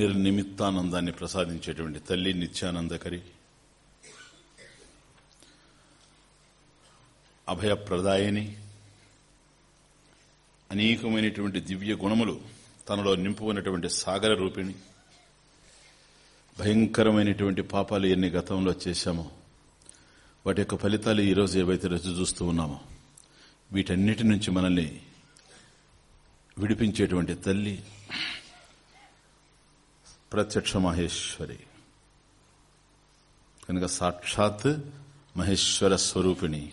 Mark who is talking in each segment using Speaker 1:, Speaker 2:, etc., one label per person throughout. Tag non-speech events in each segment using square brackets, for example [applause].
Speaker 1: నిర్నిమిత్తానందాన్ని ప్రసాదించేటువంటి తల్లి నిత్యానందకరి. అభయప్రదాయని. అనేకమైనటువంటి దివ్య గుణములు తనలో నింపుకున్నటువంటి సాగర రూపిణి. భయంకరమైనటువంటి పాపాలు ఎన్ని గతంలో చేశామో వాటి యొక్క ఫలితాలు ఈరోజు ఏవైతే రుచి చూస్తూ ఉన్నామో వీటన్నిటి నుంచి మనల్ని విడిపించేటువంటి తల్లి ప్రత్యక్ష మహేశ్వరి. కనుక సాక్షాత్ మహేశ్వర స్వరూపిణి.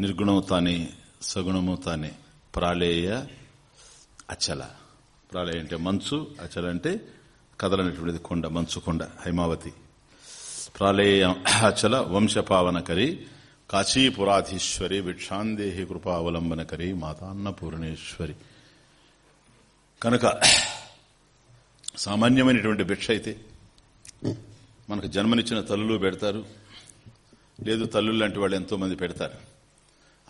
Speaker 1: నిర్గుణము తానే సగుణము తానే ప్రాళేయ అచల. ప్రాళేయ అంటే మంచు అచల అంటే కదలనటువంటిది కొండ మంచు కొండ హైమావతి. ప్రాళేయ అచల వంశపావనకరి కాశీపురాధీశ్వరి భిక్షాందేహి కృపావలంబనకరి మాతాన్నపూర్ణేశ్వరి. కనుక సామాన్యమైనటువంటి భిక్ష అయితే మనకు జన్మనిచ్చిన తల్లులు పెడతారు. లేదు తల్లులు లాంటి వాళ్ళు ఎంతో మంది పెడతారు.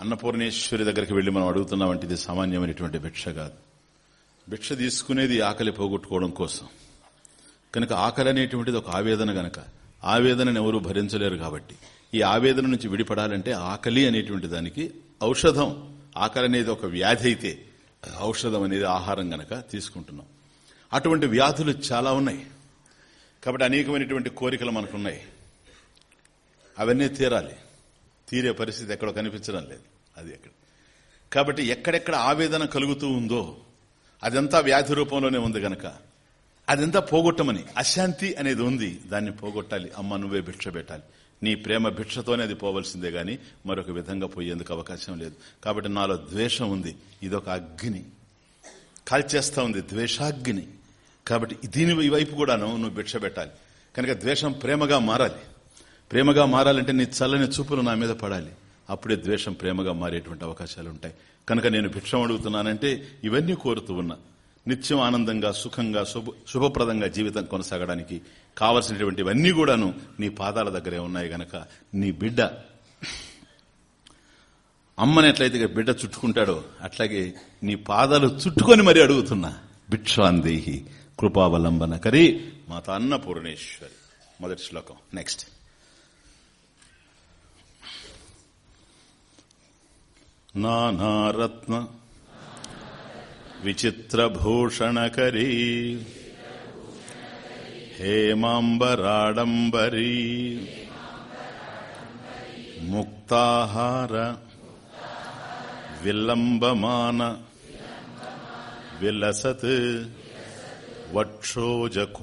Speaker 1: అన్నపూర్ణేశ్వరి దగ్గరికి వెళ్ళి మనం అడుగుతున్నామంటే ఇది సామాన్యమైనటువంటి భిక్ష కాదు. భిక్ష తీసుకునేది ఆకలి పోగొట్టుకోవడం కోసం. కనుక ఆకలి అనేటువంటిది ఒక ఆవేదన గనక. ఆవేదనను ఎవరు భరించలేరు కాబట్టి. ఈ ఆవేదన నుంచి విడిపడాలంటే ఆకలి అనేటువంటి దానికి ఔషధం. ఆకలి అనేది ఒక వ్యాధి అయితే ఔషధం అనేది ఆహారం గనక తీసుకుంటున్నాం. అటువంటి వ్యాధులు చాలా ఉన్నాయి. కాబట్టి అనేకమైనటువంటి కోరికలు మనకున్నాయి. అవన్నీ తీరాలి. తీరే పరిస్థితి ఎక్కడో కనిపించడం లేదు. అది ఎక్కడ? కాబట్టి ఎక్కడెక్కడ ఆవేదన కలుగుతూ ఉందో అదంతా వ్యాధి రూపంలోనే ఉంది గనక అదంతా పోగొట్టమని అశాంతి అనేది ఉంది దాన్ని పోగొట్టాలి. అమ్మ నువ్వే భిక్ష పెట్టాలి. నీ ప్రేమ భిక్షతోనే అది పోవలసిందే గాని మరొక విధంగా పోయేందుకు అవకాశం లేదు. కాబట్టి నాలో ద్వేషం ఉంది. ఇదొక అగ్ని. కాల్చేస్తా ఉంది. ద్వేషాగ్ని. కాబట్టి దీని వైపు కూడాను నువ్వు భిక్ష పెట్టాలి. కనుక ద్వేషం ప్రేమగా మారాలి. ప్రేమగా మారాలంటే నీ చల్లని చూపులు నా మీద పడాలి. అప్పుడే ద్వేషం ప్రేమగా మారేటువంటి అవకాశాలు ఉంటాయి కనుక నేను భిక్షం అడుగుతున్నానంటే ఇవన్నీ కోరుతూ ఉన్నా. నిత్యం ఆనందంగా సుఖంగా శుభ శుభప్రదంగా జీవితం కొనసాగడానికి కావలసినటువంటివన్నీ కూడాను నీ పాదాల దగ్గరే ఉన్నాయి గనక నీ బిడ్డ అమ్మని ఎట్లయితే బిడ్డ చుట్టుకుంటాడో అట్లాగే నీ పాదాలు చుట్టుకొని మరీ అడుగుతున్నా భిక్షాందేహి కృపావలంబన కరి మాత అన్నపూర్ణేశ్వరి మొదటి శ్లోకం. నెక్స్ట్ నానారత్న విచిత్రభూషణకరీ హేమాంబరాడంబరీ ముక్తాహార విల్లంబమాన విలసత్ వక్షోజకుంభాంతరీ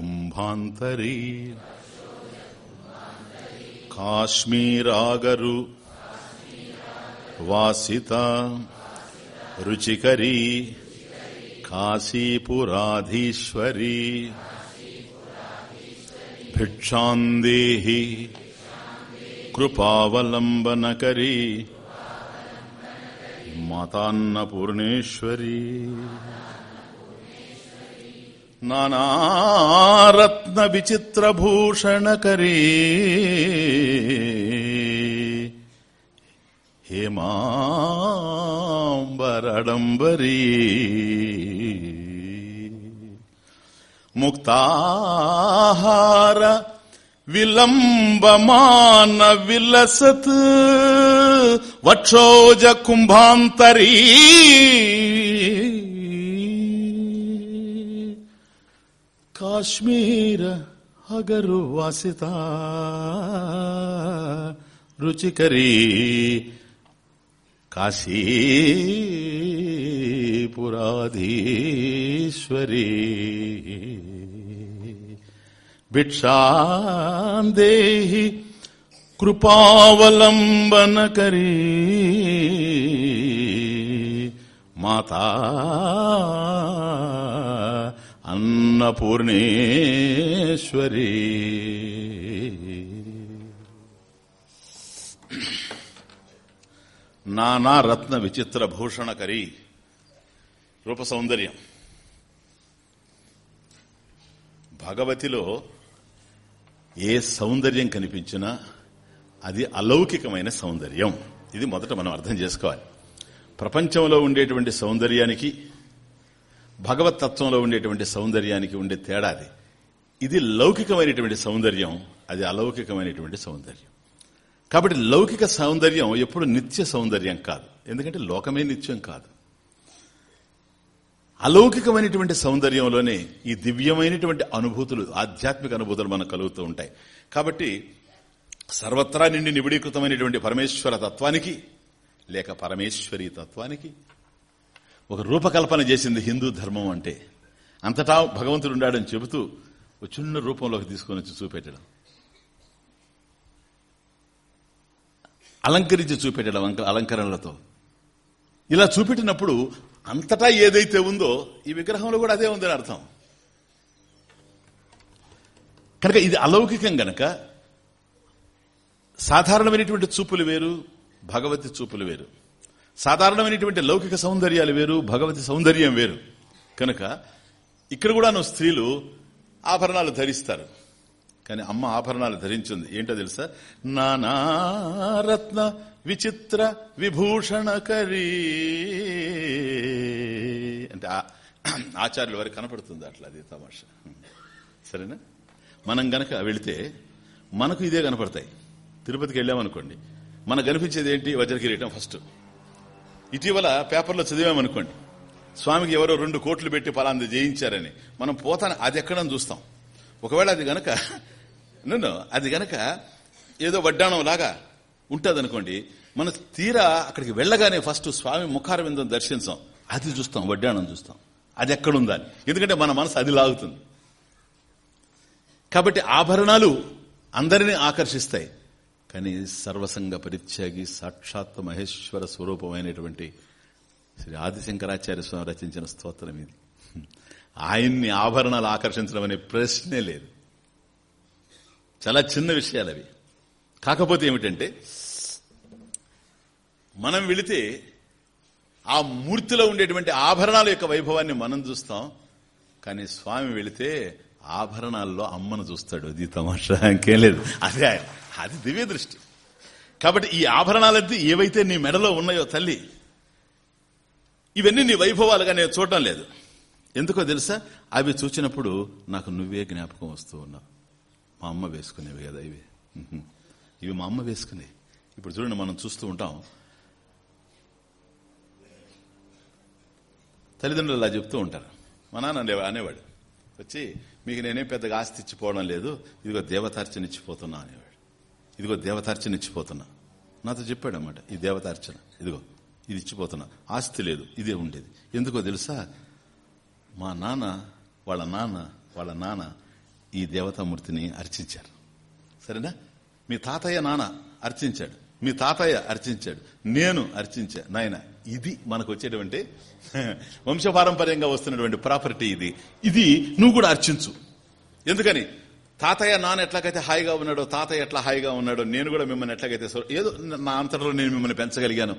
Speaker 1: కాశ్మీరాగరు వాసిత రుచికరీ కాశీపురాధీశ్వరీ భిక్షాందేహి కృపావలంబనకరీ మాతాన్నపూర్ణేశ్వరీ నానారత్న విచిత్రభూషణకరీ హేమాంబరడంబరీ. ముక్తాహార విలంబమాన విలసత్ వక్షోజ కుంభాంతరీ. కాశ్మీర అగరు వాసిత రుచికరీ కాశీపురాధీశ్వరీ భిక్షాందేహి కృపావలంబనకరీ మాతా అన్నపూర్ణేశ్వరీ నానా రత్న విచిత్ర భూషణకరి రూప సౌందర్యం. భగవతిలో ఏ సౌందర్యం కనిపించినా అది అలౌకికమైన సౌందర్యం. ఇది మొదట మనం అర్థం చేసుకోవాలి. ప్రపంచంలో ఉండేటువంటి సౌందర్యానికి భగవతత్వంలో ఉండేటువంటి సౌందర్యానికి ఉండే తేడాది ఇది లౌకికమైనటువంటి సౌందర్యం అది అలౌకికమైనటువంటి సౌందర్యం. కాబట్టి లౌకిక సౌందర్యం ఎప్పుడు నిత్య సౌందర్యం కాదు. ఎందుకంటే లోకమే నిత్యం కాదు. అలౌకికమైనటువంటి సౌందర్యంలోనే ఈ దివ్యమైనటువంటి అనుభూతులు ఆధ్యాత్మిక అనుభూతులు మనకు కలుగుతూ ఉంటాయి. కాబట్టి సర్వత్రా నిండి నిబిడీకృతమైనటువంటి పరమేశ్వర తత్వానికి లేక పరమేశ్వరి తత్వానికి ఒక రూపకల్పన చేసింది హిందూ ధర్మం అంటే. అంతటా భగవంతుడు ఉన్నాడని చెబుతూ ఒక చిన్న రూపంలోకి తీసుకొని వచ్చి చూపెట్టడం. అలంకరించి చూపెట్టాడు అలంకరణలతో. ఇలా చూపెట్టినప్పుడు అంతటా ఏదైతే ఉందో ఈ విగ్రహంలో కూడా అదే ఉందని అర్థం. కనుక ఇది అలౌకికం గనక సాధారణమైనటువంటి చూపులు వేరు భగవతి చూపులు వేరు. సాధారణమైనటువంటి లౌకిక సౌందర్యాలు వేరు భగవతి సౌందర్యం వేరు. కనుక ఇక్కడ కూడా స్త్రీలు ఆభరణాలు ధరిస్తారు. కానీ అమ్మ ఆభరణాలు ధరించింది. ఏంటో తెలుసా? నానారత్న విచిత్ర విభూషణకరీ అంటే ఆచార్యుల వారికి కనపడుతుంది అట్లా అది తమాషా. సరేనా? మనం గనక వెళితే మనకు ఇదే కనపడతాయి. తిరుపతికి వెళ్ళామనుకోండి. మనకు కనిపించేది ఏంటి? వజ్రకిరీటం ఫస్ట్. ఇటీవల పేపర్లో చదివామనుకోండి. స్వామికి ఎవరో రెండు కోట్లు పెట్టి పలాంది జయించారని. మనం పోతాను అది ఎక్కడని చూస్తాం. ఒకవేళ అది గనక నన్ను అది గనక ఏదో వడ్డాణం లాగా ఉంటుంది అనుకోండి మన తీరా అక్కడికి వెళ్ళగానే ఫస్ట్ స్వామి ముఖారవిందం దర్శించాం. అది చూస్తాం వడ్డాణం చూస్తాం. అది ఎక్కడుందా ఎందుకంటే మన మనసు అది లాగుతుంది. కాబట్టి ఆభరణాలు అందరినీ ఆకర్షిస్తాయి. కానీ సర్వసంగ పరిత్యాగి సాక్షాత్ మహేశ్వర స్వరూపమైనటువంటి శ్రీ ఆదిశంకరాచార్య స్వామి రచించిన స్తోత్రం ఇది. ఆయన్ని ఆభరణాలు ఆకర్షించడం అనే ప్రశ్నే లేదు. చాలా చిన్న విషయాలు అవి. కాకపోతే ఏమిటంటే మనం వెళితే ఆ మూర్తిలో ఉండేటువంటి ఆభరణాల యొక్క వైభవాన్ని మనం చూస్తాం. కానీ స్వామి వెళితే ఆభరణాల్లో అమ్మను చూస్తాడు. అది తమాషా ఇంకేం లేదు. అదే అది దివ్య దృష్టి. కాబట్టి ఈ ఆభరణాలన్నీ ఏవైతే నీ మెడలో ఉన్నాయో తల్లి ఇవన్నీ నీ వైభవాలుగా నేను చూడటం లేదు. ఎందుకో తెలుసా? అవి చూచినప్పుడు నాకు నువ్వే జ్ఞాపకం వస్తూ ఉన్నావు. మా అమ్మ వేసుకునేవి కదా ఇవి. ఇవి మా అమ్మ వేసుకునే ఇప్పుడు చూడండి మనం చూస్తూ ఉంటాం. తల్లిదండ్రులు అలా చెప్తూ ఉంటారు. మా నాన్న అనేవాడు. వచ్చి మీకు నేనేం పెద్దగా ఆస్తి ఇచ్చిపోవడం లేదు. ఇదిగో దేవతార్చన ఇచ్చిపోతున్నా అనేవాడు. ఇదిగో దేవతార్చన ఇచ్చిపోతున్నా. నాతో చెప్పాడు అనమాట ఈ దేవతార్చన ఇదిగో ఇది ఇచ్చిపోతున్నా. ఆస్తి లేదు ఇదే ఉండేది. ఎందుకో తెలుసా? మా నాన్న వాళ్ళ నాన్న వాళ్ళ నాన్న ఈ దేవతామూర్తిని అర్చించారు. సరేనా? మీ తాతయ్య నాన్న అర్చించాడు. మీ తాతయ్య అర్చించాడు. నేను అర్చించా నాయన ఇది మనకు వచ్చేటువంటి [laughs] వంశపారంపర్యంగా వస్తున్నటువంటి ప్రాపర్టీ ఇది. ఇది నువ్వు కూడా అర్చించు. ఎందుకని? తాతయ్య నాన్న ఎట్లాగైతే హాయిగా ఉన్నాడో తాతయ్య ఎట్లా హాయిగా ఉన్నాడో నేను కూడా మిమ్మల్ని ఎట్లాగైతే ఏదో నా అంతటలో నేను మిమ్మల్ని పెంచగలిగాను.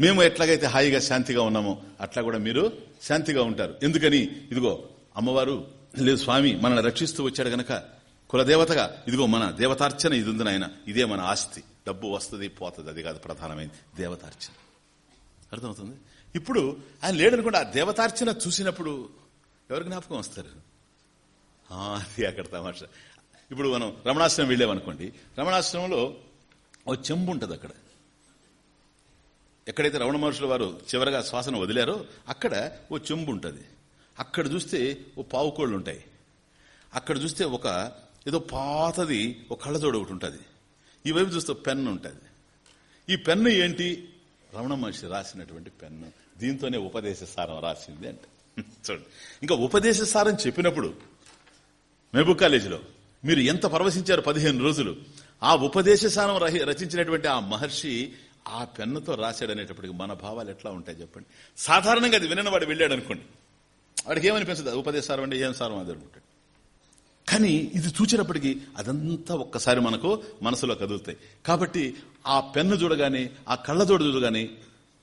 Speaker 1: మేము ఎట్లాగైతే హాయిగా శాంతిగా ఉన్నామో అట్లా కూడా మీరు శాంతిగా ఉంటారు. ఎందుకని? ఇదిగో అమ్మవారు లేదు స్వామి మనల్ని రక్షిస్తూ వచ్చాడు గనక కులదేవతగా. ఇదిగో మన దేవతార్చన ఇది ఉంది నాయన. ఇదే మన ఆస్తి. డబ్బు వస్తుంది పోతుంది. అది కాదు ప్రధానమైంది. దేవతార్చన. అర్థమవుతుంది? ఇప్పుడు ఆయన లేడనుకోండి ఆ దేవతార్చన చూసినప్పుడు ఎవరు జ్ఞాపకం వస్తారు? అది అక్కడ తమాష. ఇప్పుడు మనం రమణాశ్రమం వెళ్ళామనుకోండి రమణాశ్రమంలో ఓ చెంబు ఉంటుంది అక్కడ. ఎక్కడైతే రమణ మహర్షుల వారు చివరగా శ్వాసను వదిలారో అక్కడ ఓ చెంబు ఉంటుంది. అక్కడ చూస్తే ఓ పావుకోళ్ళు ఉంటాయి. అక్కడ చూస్తే ఒక ఏదో పాతది ఒక కళ్ళజోడు ఒకటి ఉంటుంది. ఈ వైపు చూస్తే పెన్ను ఉంటుంది. ఈ పెన్ను ఏంటి? రమణ మహర్షి రాసినటువంటి పెన్ను. దీంతోనే ఉపదేశ సారం రాసింది అంటే. [laughs] చూడండి. ఇంకా ఉపదేశ సారం చెప్పినప్పుడు మెహబూబ్ కాలేజీలో మీరు ఎంత పరవశించారు పదిహేను రోజులు? ఆ ఉపదేశ సారం రచించినటువంటి ఆ మహర్షి ఆ పెన్నుతో రాశాడనేటప్పటికి మన భావాలు ఎట్లా ఉంటాయి చెప్పండి? సాధారణంగా అది వినని వాడు వెళ్ళాడు అనుకోండి వాడికి ఏమనిపించదు ఉపదేశారం అంటే ఏం సారం అది అనుకుంటాడు కానీ ఇది చూచినప్పటికీ అదంతా ఒక్కసారి మనకు మనసులో కదులుతాయి. కాబట్టి ఆ పెన్ను చూడగానే ఆ కళ్ళ చూడ చూడగానే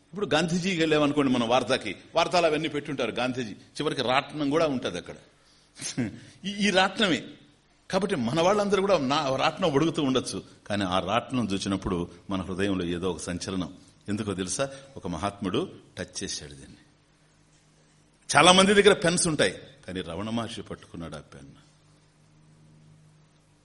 Speaker 1: ఇప్పుడు గాంధీజీకి వెళ్ళామనుకోండి మన వార్తాకి వార్తలు అవన్నీ పెట్టుంటారు గాంధీజీ. చివరికి రాట్నం కూడా ఉంటుంది అక్కడ. ఈ రాట్నమే. కాబట్టి మన వాళ్ళందరూ కూడా నా రాట్నం ఒడుగుతూ ఉండొచ్చు. కానీ ఆ రాట్నం చూసినప్పుడు మన హృదయంలో ఏదో ఒక సంచలనం. ఎందుకో తెలుసా? ఒక మహాత్ముడు టచ్ చేశాడు దీన్ని. చాలా మంది దగ్గర పెన్స్ ఉంటాయి. కానీ రమణ మహర్షి పట్టుకున్నాడు ఆ పెన్.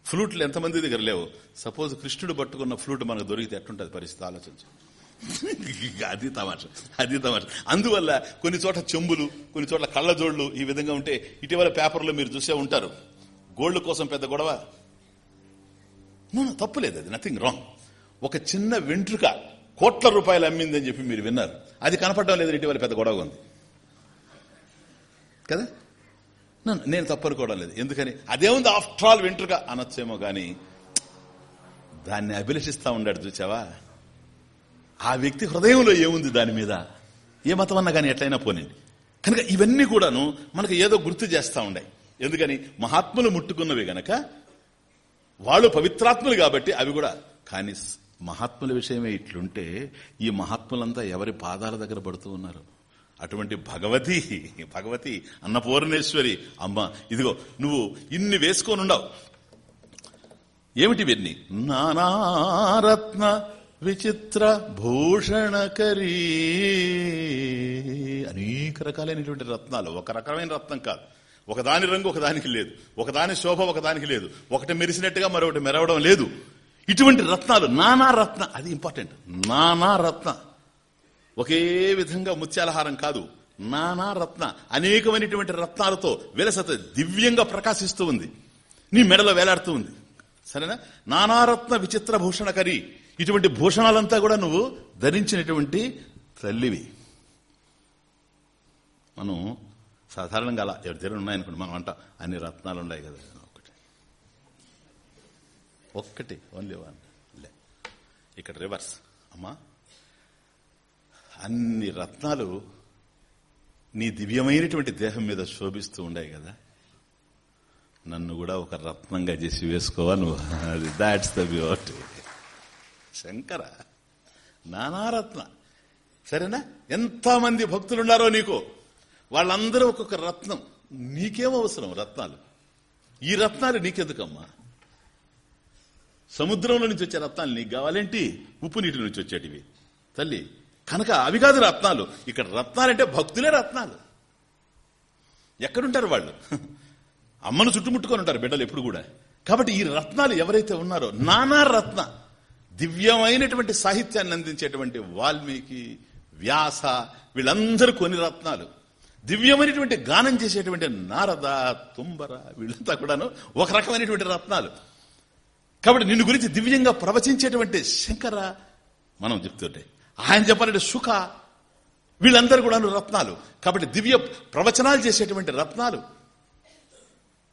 Speaker 1: ఫ్లూట్లు ఎంతమంది దగ్గర లేవు. సపోజ్ కృష్ణుడు పట్టుకున్న ఫ్లూట్ మనకు దొరికితే ఎట్టుంటుంది పరిస్థితి? ఆలోచించు. అది తమాష. అది తమాష. అందువల్ల కొన్ని చోట్ల చెంబులు కొన్ని చోట్ల కళ్ళజోళ్ళు ఈ విధంగా ఉంటే ఇటీవల పేపర్లో మీరు చూసే ఉంటారు. గోల్డ్ కోసం పెద్ద గొడవ. తప్పులేదు అది. నథింగ్ రాంగ్ ఒక చిన్న వెంట్రుక కోట్ల రూపాయలు అమ్మిందని చెప్పి మీరు విన్నారు. అది కనపడడం లేదు ఇటీవల పెద్ద గొడవ ఉంది. కదా? నేను తప్పనుకోవడం లేదు. ఎందుకని? అదేముంది ఆఫ్టర్ ఆల్ వెంట్రుక అనొచ్చేమో కానీ దాన్ని అభిలషిస్తూ ఉండాడు చూచావా ఆ వ్యక్తి హృదయంలో ఏముంది దాని మీద? ఏ మతం అన్నా కానీ ఎట్లయినా పోనండి కనుక ఇవన్నీ కూడాను మనకు ఏదో గుర్తు చేస్తా ఉండే ఎందుకని? మహాత్ములు ముట్టుకున్నవి గనక వాళ్ళు పవిత్రాత్ములు కాబట్టి అవి కూడా. కానీ మహాత్ముల విషయమే ఇట్లుంటే ఈ మహాత్ములంతా ఎవరి పాదాల దగ్గర పడుతూ ఉన్నారు? అటువంటి భగవతి భగవతి అన్నపూర్ణేశ్వరి అమ్మ ఇదిగో నువ్వు ఇన్ని వేసుకోనుండవు. ఏమిటి ఏమిటి నానారత్న విచిత్ర భూషణకరీ. అనేక రకాలైనటువంటి రత్నాలు. ఒక రకమైన రత్నం కాదు. ఒకదాని రంగు ఒకదానికి లేదు. ఒకదాని శోభ ఒకదానికి లేదు. ఒకటి మెరిసినట్టుగా మరొకటి మెరవడం లేదు. ఇటువంటి రత్నాలు నానా రత్న అది ఇంపార్టెంట్ నానా రత్న ఒకే విధంగా ముత్యాలహారం కాదు నానా రత్న అనేకమైనటువంటి రత్నాలతో విలసత దివ్యంగా ప్రకాశిస్తూ ఉంది. నీ మెడలో వేలాడుతూ ఉంది. సరేనా? నానారత్న విచిత్ర భూషణకరి. ఇటువంటి భూషణాలంతా కూడా నువ్వు ధరించినటువంటి తల్లివి. మనం సాధారణంగా అలా ఎవరి దగ్గర ఉన్నాయనుకోండి మనం అంట అన్ని రత్నాలు ఉన్నాయి కదా ఒకటి ఒక్కటి ఓన్లీ వన్ లే. ఇక్కడ రివర్స్ అమ్మా అన్ని రత్నాలు నీ దివ్యమైనటువంటి దేహం మీద శోభిస్తూ ఉండాయి కదా. నన్ను కూడా ఒక రత్నంగా చేసి వేసుకోవా నువ్వు? That's the beauty. శంకర నానారత్న సరేనా? ఎంతమంది భక్తులున్నారో నీకు? వాళ్ళందరూ ఒక్కొక్క రత్నం. నీకేం అవసరం రత్నాలు? ఈ రత్నాలు నీకెందుకమ్మా? సముద్రంలో నుంచి వచ్చే రత్నాలు నీకు కావాలేంటి? ఉప్పు నీటి నుంచి వచ్చేటివి. తల్లి కనుక అవి కాదు రత్నాలు. ఇక్కడ రత్నాలంటే భక్తులే రత్నాలు. ఎక్కడుంటారు వాళ్ళు? అమ్మను చుట్టుముట్టుకొని ఉంటారు బిడ్డలు ఎప్పుడు కూడా. కాబట్టి ఈ రత్నాలు ఎవరైతే ఉన్నారో నానా రత్న దివ్యమైనటువంటి సాహిత్యాన్ని అందించేటువంటి వాల్మీకి వ్యాస వీళ్ళందరూ కొన్ని రత్నాలు. దివ్యమైనటువంటి గానం చేసేటువంటి నారద తుంబర వీళ్ళంతా కూడాను ఒక రకమైనటువంటి రత్నాలు. కాబట్టి నిన్ను గురించి దివ్యంగా ప్రవచించేటువంటి శంకర మనం చెప్తుంటే ఆయన చెప్పాలంటే సుఖ. వీళ్ళందరూ కూడా రత్నాలు. కాబట్టి దివ్య ప్రవచనాలు చేసేటువంటి రత్నాలు.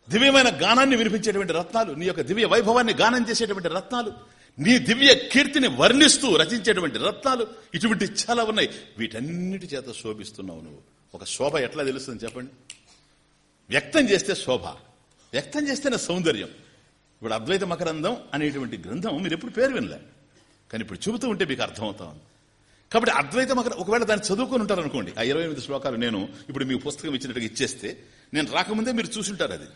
Speaker 1: దివ్యమైన గానాన్ని వినిపించేటువంటి రత్నాలు. నీ యొక్క దివ్య వైభవాన్ని గానం చేసేటువంటి రత్నాలు. నీ దివ్య కీర్తిని వర్ణిస్తూ రచించేటువంటి రత్నాలు. ఇటువంటి చాలా ఉన్నాయి. వీటన్నిటి చేత శోభిస్తున్నావు నువ్వు. ఒక శోభ ఎట్లా తెలుస్తుంది చెప్పండి? వ్యక్తం చేస్తే శోభ. వ్యక్తం చేస్తేనే సౌందర్యం. ఇప్పుడు అద్వైత మకరంధం అనేటువంటి గ్రంథం మీరు ఎప్పుడు పేరు వినలే. కానీ ఇప్పుడు చెబుతూ ఉంటే మీకు అర్థమవుతా ఉంది. కాబట్టి అద్వైతం అక్కడ ఒకవేళ దాన్ని చదువుకొని ఉంటారు అనుకోండి. ఆ ఇరవై ఎనిమిది శ్లోకాలు నేను ఇప్పుడు మీకు పుస్తకం ఇచ్చినట్టుగా ఇచ్చేస్తే నేను రాకముందే మీరు చూసుంటారు అది.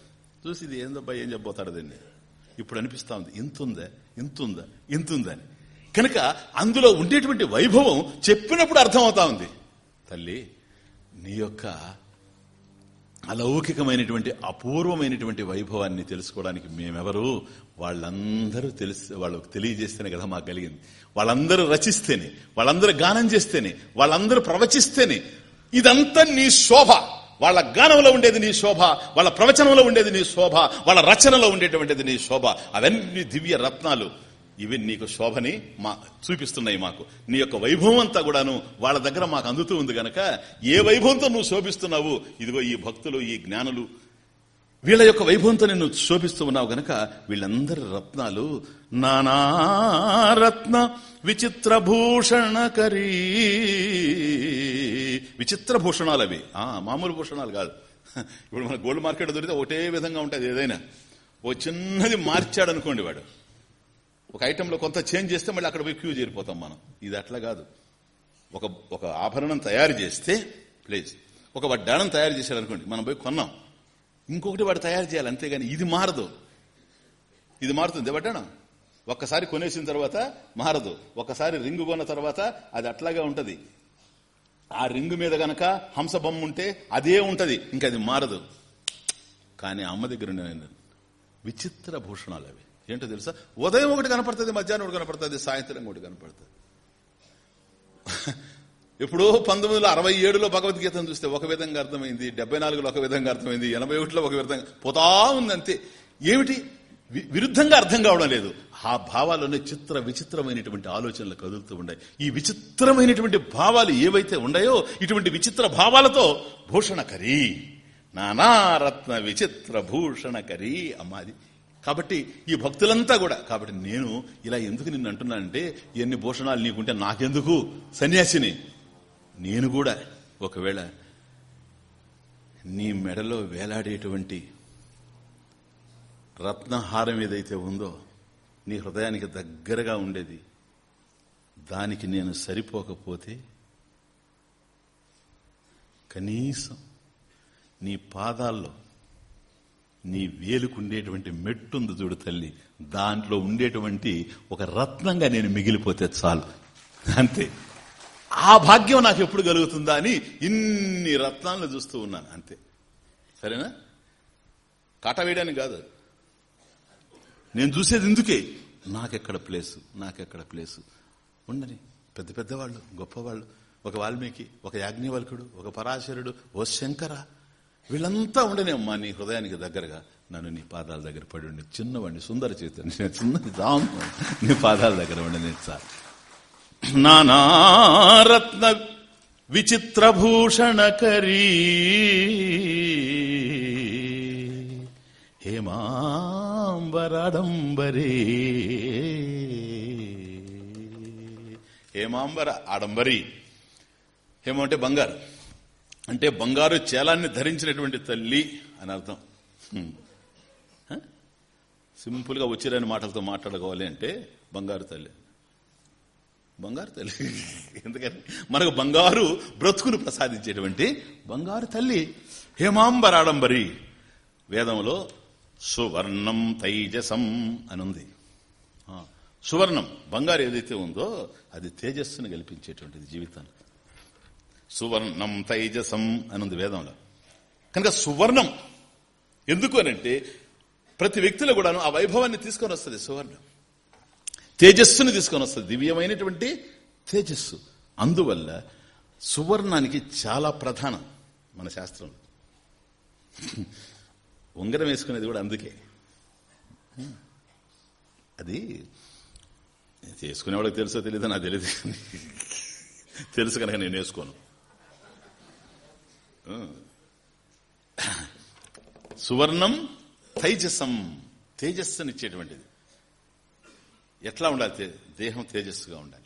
Speaker 1: చూసి ఇది ఏందబ్బా ఏం చెప్పబోతాడు దీన్ని? ఇప్పుడు అనిపిస్తా ఉంది. ఇంతుందా ఇంతుందా ఇంతుందని కనుక అందులో ఉండేటువంటి వైభవం చెప్పినప్పుడు అర్థమవుతా ఉంది. తల్లి నీ యొక్క అలౌకికమైనటువంటి అపూర్వమైనటువంటి వైభవాన్ని తెలుసుకోవడానికి మేమెవరు వాళ్ళందరూ తెలిసి వాళ్ళకు తెలియజేస్తేనే కదా మాకు కలిగింది. వాళ్ళందరూ రచిస్తేనే వాళ్ళందరూ గానం చేస్తేనే వాళ్ళందరూ ప్రవచిస్తేనే ఇదంతా నీ శోభ. వాళ్ళ గానంలో ఉండేది నీ శోభ వాళ్ళ ప్రవచనంలో ఉండేది నీ శోభ వాళ్ళ రచనలో ఉండేటువంటిది నీ శోభ. అవన్నీ దివ్య రత్నాలు. ఇవి నీకు శోభని మా చూపిస్తున్నాయి మాకు. నీ యొక్క వైభవం అంతా కూడాను వాళ్ళ దగ్గర మాకు అందుతూ ఉంది గనక ఏ వైభవంతో నువ్వు శోభిస్తున్నావు? ఇదిగో ఈ భక్తులు ఈ జ్ఞానులు వీళ్ళ యొక్క వైభవంతో నేను శోభిస్తూ ఉన్నావు గనక వీళ్ళందరి రత్నాలు నానారత్న విచిత్ర భూషణకరీ విచిత్ర భూషణాలు అవి. మామూలు భూషణాలు కాదు. ఇప్పుడు మన గోల్డ్ మార్కెట్ దొరికితే ఒకటే విధంగా ఉంటుంది ఏదైనా. ఓ చిన్నది మార్చాడు అనుకోండి వాడు. ఒక ఐటెంలో కొంత చేంజ్ చేస్తే మళ్ళీ అక్కడ పోయి క్యూ చేరిపోతాం మనం. ఇది అట్లా కాదు. ఒక ఒక ఆభరణం తయారు చేస్తే ప్లీజ్ ఒక వడ్డాణం తయారు చేశాడు అనుకోండి మనం పోయి కొన్నాం. ఇంకొకటి వాడు తయారు చేయాలి అంతేగాని ఇది మారదు. ఇది మారుతుంది. వడ్డాణం? ఒక్కసారి కొనేసిన తర్వాత మారదు. ఒక్కసారి రింగు కొన్న తర్వాత అది అట్లాగే ఉంటుంది. ఆ రింగు మీద గనక హంసబొమ్మ ఉంటే అదే ఉంటుంది. ఇంకా అది మారదు. కానీ అమ్మ దగ్గర విచిత్ర భూషణాలు అవి. ఏంటో తెలుసా? ఉదయం ఒకటి కనపడుతుంది మధ్యాహ్నం ఒకటి కనపడుతుంది సాయంత్రం ఒకటి కనపడుతుంది. ఎప్పుడో పంతొమ్మిది వందల అరవై ఏడులో భగవద్గీతను చూస్తే ఒక విధంగా అర్థమైంది డెబ్బై నాలుగులో ఒక విధంగా అర్థమైంది ఎనభై ఒకటిలో ఒక విధంగా పోతా ఉందంతే. ఏమిటి? వి- విరుద్ధంగా అర్థం కావడం లేదు. ఆ భావాల్లోనే చిత్ర విచిత్రమైనటువంటి ఆలోచనలు కదులుతూ ఉన్నాయి. ఈ విచిత్రమైనటువంటి భావాలు ఏవైతే ఉన్నాయో ఇటువంటి విచిత్ర భావాలతో భూషణకరి. నానారత్న విచిత్ర భూషణకరి. అమ్మాది కాబట్టి ఈ భక్తులంతా కూడా కాబట్టి నేను ఇలా ఎందుకు నిన్ను అంటున్నానంటే ఎన్ని భూషణాలు నీకుంటే నాకెందుకు? సన్యాసిని. నేను కూడా ఒకవేళ నీ మెడలో వేలాడేటువంటి రత్నహారం ఏదైతే ఉందో నీ హృదయానికి దగ్గరగా ఉండేది దానికి నేను సరిపోకపోతే కనీసం నీ పాదాల్లో నీ వేలుకుండేటువంటి మెట్టుంది చూడు తల్లి. దాంట్లో ఉండేటువంటి ఒక రత్నంగా నేను మిగిలిపోతే చాలు. అంతే. ఆ భాగ్యం నాకు ఎప్పుడు కలుగుతుందా అని ఇన్ని రత్నాలను చూస్తూ ఉన్నాను. అంతే. సరేనా? కాట వేయడానికి కాదు నేను చూసేది ఎందుకే నాకెక్కడ ప్లేసు? నాకెక్కడ ప్లేసు? ఉండని. పెద్ద పెద్దవాళ్ళు గొప్పవాళ్ళు. ఒక వాల్మీకి ఒక యాజ్ఞవల్కుడు ఒక పరాశరుడు ఓ శంకర వీళ్ళంతా ఉండని అమ్మా నీ హృదయానికి దగ్గరగా. నన్ను నీ పాదాల దగ్గర పడి ఉండి చిన్నవాడిని సుందర చేతండి నేను చిన్నది రాము నీ పాదాల దగ్గర ఉండని సార్ నానారత్న విచిత్రభూషణకరీ హేమాంబరాడంబరీ. హేమాంబర ఆడంబరి. హేమంటే బంగారు. అంటే బంగారు చేలాన్ని ధరించినటువంటి తల్లి అని అర్థం. సింపుల్గా వచ్చిరాని మాటలతో మాట్లాడుకోవాలి అంటే బంగారు తల్లి. బంగారు తల్లి. [laughs] ఎందుకని? మనకు బంగారు బ్రతుకును ప్రసాదించేటువంటి బంగారు తల్లి. హేమాంబరాడంబరి వేదంలో సువర్ణం తైజసం అని ఉంది సువర్ణం బంగారు ఏదైతే ఉందో అది తేజస్సును కల్పించేటువంటిది జీవితాన్ని. సువర్ణం తైజసం అని ఉంది వేదంలో. కనుక సువర్ణం ఎందుకు అనంటే ప్రతి వ్యక్తిలో కూడాను ఆ వైభవాన్ని తీసుకొని వస్తుంది సువర్ణం. తేజస్సుని తీసుకొని వస్తుంది. దివ్యమైనటువంటి తేజస్సు. అందువల్ల సువర్ణానికి చాలా ప్రధానం మన శాస్త్రంలో. ఉంగరం వేసుకునేది కూడా అందుకే. అది చేసుకునేవాడికి తెలుసో తెలియదో నాకు తెలియదు తెలుసు కనుక నేను వేసుకోను. [coughs] సువర్ణం తైజసం. తేజస్సునిచ్చేటువంటిది. ఎట్లా ఉండాలి? దేహం తేజస్సుగా ఉండాలి.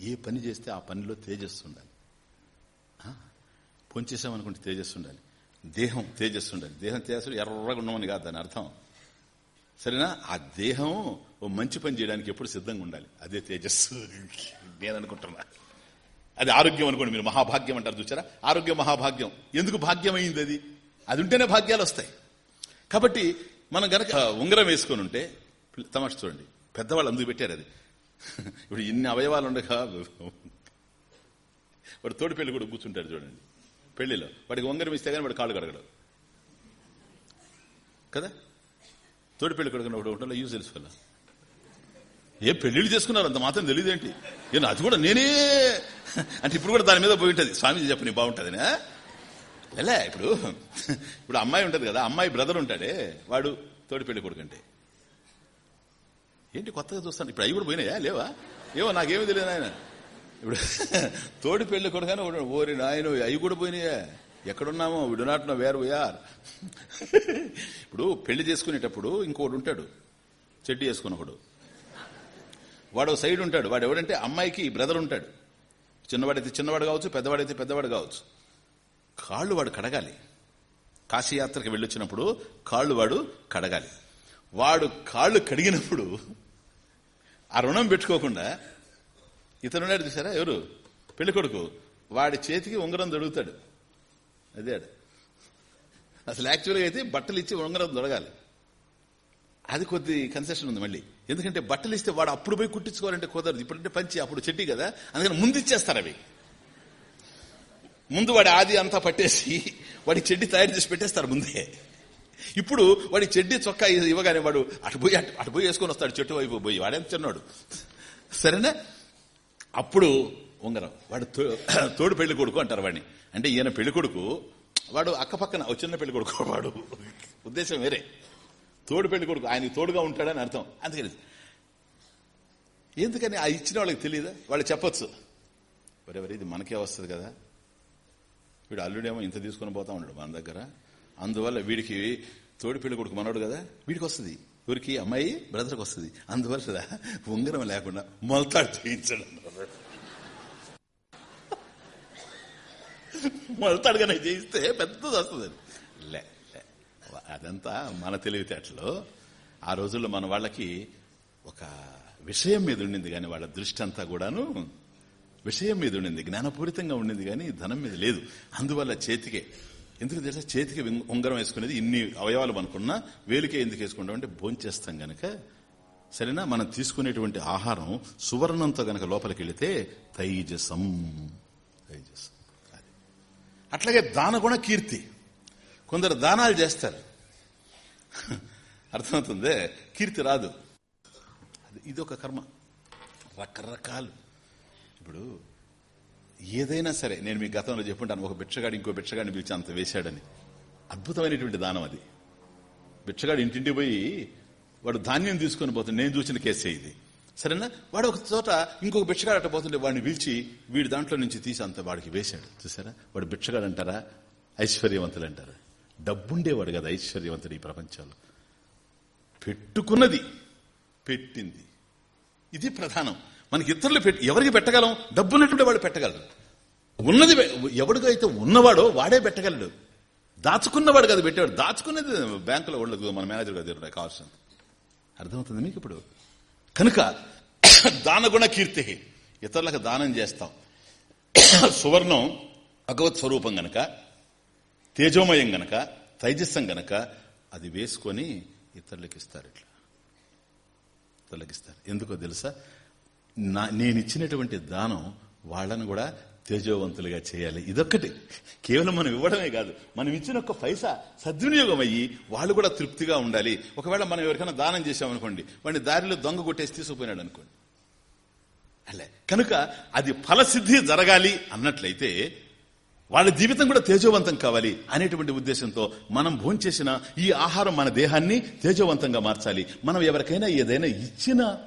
Speaker 1: ఏ పని చేస్తే ఆ పనిలో తేజస్సు ఉండాలి. ఆ? పొంచేసామనుకుంటే తేజస్సు ఉండాలి. దేహం తేజస్సు ఉండాలి. దేహం తేజస్సు ఎర్రగా ఉండమని కాదు దాని అర్థం. సరేనా? ఆ దేహం ఓ మంచి పని చేయడానికి ఎప్పుడు సిద్ధంగా ఉండాలి. అదే తేజస్సు. [laughs] నేను అనుకుంటున్నా. అది ఆరోగ్యం అనుకోండి మీరు మహాభాగ్యం అంటారు చూసారా? ఆరోగ్యం మహాభాగ్యం. ఎందుకు భాగ్యం అయింది అది? అది ఉంటేనే భాగ్యాలు వస్తాయి. కాబట్టి మనం గనక ఉంగరం వేసుకొని ఉంటే తమాష చూడండి. పెద్దవాళ్ళు అందుకు పెట్టారు అది. ఇప్పుడు ఇన్ని అవయవాలు ఉండగా వాడు తోడు పెళ్ళి కూడా కూర్చుంటాడు చూడండి. పెళ్ళిలో. వాడికి ఉంగరం ఇస్తే కానీ వాడు కాళ్ళు కడగడు. కదా? తోడు పెళ్ళి కొడుకున్న ఒకటి ఉండాలి యూజ్ తెలుసుకోవాలి ఏ పెళ్ళిళ్ళు చేసుకున్నారు అంత మాత్రం తెలియదేంటి అది కూడా నేనే [laughs] అంటే ఇప్పుడు కూడా దాని మీద పోయి ఉంటుంది. స్వామీజీ చెప్పని బాగుంటుంది ఎలా ఇప్పుడు [laughs] ఇప్పుడు అమ్మాయి ఉంటుంది కదా అమ్మాయి బ్రదర్ ఉంటాడే వాడు తోడి పెళ్ళి కొడుకంటే ఏంటి కొత్తగా చూస్తాను? ఇప్పుడు అవి కూడా పోయినాయా? లేవా? ఏవో నాకేమీ తెలియదు ఆయన ఇప్పుడు [laughs] తోడి పెళ్ళి కొడుకని ఓరి నాయన అవి కూడా పోయినాయా? ఎక్కడున్నామో? విడునాటున not know where we are ఇప్పుడు పెళ్ళి చేసుకునేటప్పుడు ఇంకోటి ఉంటాడు చెడ్డి చేసుకున్నప్పుడు వాడు సైడ్ ఉంటాడు వాడు ఎవడంటే అమ్మాయికి బ్రదర్ ఉంటాడు. చిన్నవాడైతే చిన్నవాడు కావచ్చు పెద్దవాడైతే పెద్దవాడు కావచ్చు. కాళ్ళు వాడు కడగాలి. కాశీయాత్రకి వెళ్ళొచ్చినప్పుడు కాళ్ళు వాడు కడగాలి. వాడు కాళ్ళు కడిగినప్పుడు ఆ రుణం పెట్టుకోకుండా ఇతనున్నాడు చూసారా? ఎవరు? పెళ్ళి కొడుకు. వాడి చేతికి ఉంగరం దొడుగుతాడు అదే అసలు యాక్చువల్గా అయితే బట్టలు ఇచ్చి ఉంగరం దొడగాలి అది కొద్ది కన్సెషన్ ఉంది మళ్ళీ. ఎందుకంటే బట్టలు ఇస్తే వాడు అప్పుడు పోయి కుట్టించుకోవాలంటే కుదరదు. ఇప్పుడంటే పంచి అప్పుడు చెట్టి కదా. అందుకని ముందు ఇచ్చేస్తారు అవి. ముందు వాడి ఆది అంతా పట్టేసి వాడి చెడ్డి తయారు చేసి పెట్టేస్తారు ముందే. ఇప్పుడు వాడి చెడ్డి చొక్కా ఇవ్వగానే వాడు అటు పోయి అటు అటు పోయి వేసుకొని వస్తాడు చెట్టు వైపు పోయి. వాడేం చిన్నాడు. సరేనా? అప్పుడు ఉంగరం. వాడు తోడు పెళ్ళి కొడుకు అంటారు వాడిని. అంటే ఈయన పెళ్ళి కొడుకు వాడు అక్కపక్కన చిన్న పెళ్ళి కొడుకు వాడు. ఉద్దేశం వేరే. తోడు పెళ్ళి కొడుకు ఆయనకి తోడుగా ఉంటాడని అర్థం. అందుకని ఎందుకని? ఆ ఇచ్చిన వాళ్ళకి తెలియదా వాళ్ళు చెప్పొచ్చు. వరెవరి ఇది మనకే వస్తుంది కదా. వీడు అల్లుడేమో ఇంత తీసుకుని పోతా ఉన్నాడు మన దగ్గర. అందువల్ల వీడికి తోడి పెళ్ళి కొడుకు మనోడు కదా. వీడికి వస్తుంది. ఊరికి అమ్మాయి బ్రదర్కి వస్తుంది. అందువల్ల ఉంగరం లేకుండా మొలతాడు చేయించాడు. మొలతాడుగానే చేయిస్తే పెద్దది వస్తుంది అదంతా మన తెలివితేటలో. ఆ రోజుల్లో మన వాళ్ళకి ఒక విషయం మీద ఉండింది కానీ వాళ్ళ దృష్టి అంతా కూడాను విషయం మీద ఉండింది జ్ఞానపూరితంగా ఉండింది కానీ ధనం మీద లేదు. అందువల్ల చేతికే ఎందుకు తెలుసా? చేతికి ఉంగరం వేసుకునేది ఇన్ని అవయవాలు అనుకున్నా వేలికే ఎందుకు వేసుకుంటాం అంటే భోంచేస్తాం గనక. సరేనా? మనం తీసుకునేటువంటి ఆహారం సువర్ణంతో గనక లోపలికి వెళితే తైజసం. తైజసం. అట్లాగే దాన కూడా కీర్తి. కొందరు దానాలు చేస్తారు. [laughs] అర్థమవుతుందే? కీర్తి రాదు. ఇది ఒక కర్మ. రకరకాలు. ఇప్పుడు ఏదైనా సరే నేను మీ గతంలో చెప్పుంటాను ఒక బిచ్చగాడు ఇంకో బిచ్చగాడిని పిలిచి అంత వేశాడని. అద్భుతమైనటువంటి దానం అది. బిచ్చగాడు ఇంటింటి పోయి వాడు ధాన్యం తీసుకొని పోతుంది నేను చూసిన కేసే ఇది. సరేనా? వాడు ఒక చోట ఇంకొక బిచ్చగాడు అట్ట పోతుంటే వాడిని పిలిచి వీడి దాంట్లో నుంచి తీసి అంత వాడికి వేశాడు. చూసారా? వాడు బిచ్చగాడు అంటారా ఐశ్వర్యవంతులు అంటారా డబ్బుండేవాడు కదా ఐశ్వర్యవంతుడు ఈ ప్రపంచంలో. పెట్టుకున్నది పెట్టింది. ఇది ప్రధానం. మనకి ఇతరులు పెట్టి ఎవరికి పెట్టగలం? డబ్బున్నటువంటి వాడు పెట్టగలడు. ఉన్నది ఎవడికైతే ఉన్నవాడో వాడే పెట్టగలడు. దాచుకున్నవాడు కదా పెట్టేవాడు. దాచుకున్నది బ్యాంకులో ఉండదు మన మేనేజర్ కదా కావాల్సింది అర్థమవుతుంది మీకు ఇప్పుడు? కనుక [coughs] దానగుణ కీర్తి. ఇతరులకు దానం చేస్తాం. [coughs] సువర్ణం భగవత్ స్వరూపం గనక తేజోమయం గనక తైజస్సం గనక అది వేసుకొని ఇతరులకు ఇస్తారు ఇట్లా. ఇతరులకు ఇస్తారు. ఎందుకో తెలుసా? నా నేనిచ్చినటువంటి దానం వాళ్ళను కూడా తేజోవంతులుగా చేయాలి. ఇదొక్కటి. కేవలం మనం ఇవ్వడమే కాదు. మనం ఇచ్చిన ఒక పైసా సద్వినియోగం అయ్యి వాళ్ళు కూడా తృప్తిగా ఉండాలి. ఒకవేళ మనం ఎవరికైనా దానం చేశామనుకోండి వాడిని దారిలో దొంగ కొట్టేసి తీసుకుపోయినాడు అనుకోండి. అలే. కనుక అది ఫలసిద్ధి జరగాలి అన్నట్లయితే వాళ్ళ జీవితం కూడా తేజోవంతం కావాలి అనేటువంటి ఉద్దేశంతో మనం భోంచేసిన ఈ ఆహారం మన దేహాన్ని తేజోవంతంగా మార్చాలి. మనం ఎవరికైనా ఏదైనా ఇచ్చినా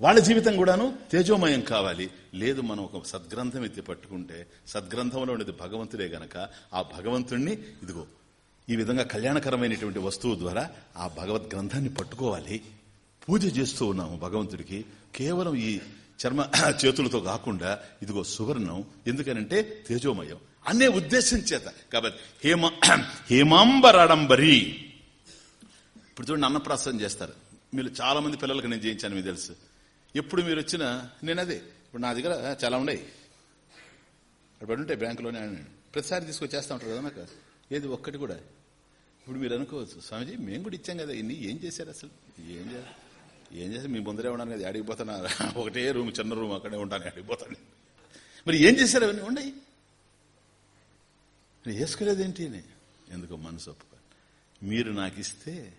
Speaker 1: వాళ్ళ జీవితం కూడాను తేజోమయం కావాలి. లేదు మనం ఒక సద్గ్రంథం ఎత్తి పట్టుకుంటే సద్గ్రంథంలో ఉండేది భగవంతుడే గనక ఆ భగవంతుణ్ణి ఇదిగో ఈ విధంగా కళ్యాణకరమైనటువంటి వస్తువు ద్వారా ఆ భగవద్ గ్రంథాన్ని పట్టుకోవాలి. పూజ చేస్తూ ఉన్నాము భగవంతుడికి. కేవలం ఈ చర్మ [coughs] చేతులతో కాకుండా ఇదిగో సువర్ణం ఎందుకనంటే తేజోమయం. అనే ఉద్దేశం చేత. కాబట్టి హేమ [coughs] హేమాంబరాడంబరి. ఇప్పుడు చూడండి అన్నప్రాసం చేస్తారు. మీరు చాలా మంది పిల్లలకు నేను చేయించాను మీకు తెలుసు. ఎప్పుడు మీరు వచ్చినా నేను అదే. ఇప్పుడు నా దగ్గర చాలా ఉన్నాయి. అక్కడ ఉంటాయి బ్యాంకులోనే ప్రతిసారి తీసుకొచ్చేస్తా ఉంటారు కదా నాకు ఏది ఒక్కటి కూడా. ఇప్పుడు మీరు అనుకోవచ్చు స్వామిజీ మేము కూడా ఇచ్చాం కదా ఇన్ని ఏం చేశారు అసలు? ఏం చేయాలి? ఏం చేసి మీ ముందరే ఉన్నాను కదా అడిగిపోతాను ఒకటే రూమ్ చిన్న రూమ్ అక్కడే ఉంటాను అడిగిపోతాను మరి ఏం చేశారు అవన్నీ? ఉండయి అని. ఎందుకో మనసు ఒప్పుకో మీరు నాకు ఇస్తే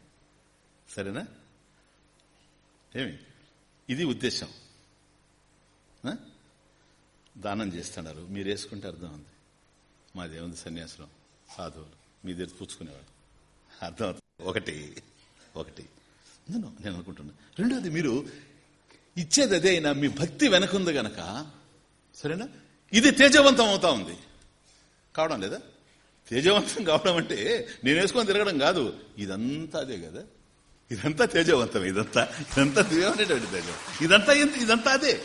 Speaker 1: సరేనా? ఏమి? ఇది ఉద్దేశం. దానం చేస్తున్నారు. మీరు వేసుకుంటే అర్థం ఉంది. మాదేముంది సన్యాసం? సాధువులు. మీ దగ్గర పుచ్చుకునేవాడు అర్థం ఒకటి. ఒకటి. నేను నేను అనుకుంటున్నా. రెండోది మీరు ఇచ్చేది అదే అయినా మీ భక్తి వెనకుంది గనక సరేనా? ఇది తేజవంతం అవుతా ఉంది. కావడం లేదా? తేజవంతం కావడం అంటే నేను వేసుకొని తిరగడం కాదు. ఇదంతా అదే కదా? ఇదంతా తేజవంతం ఇదంతా ఇదంతా దివ్యమైనటువంటి తేజం. ఇదంతా ఇదంతా అదే.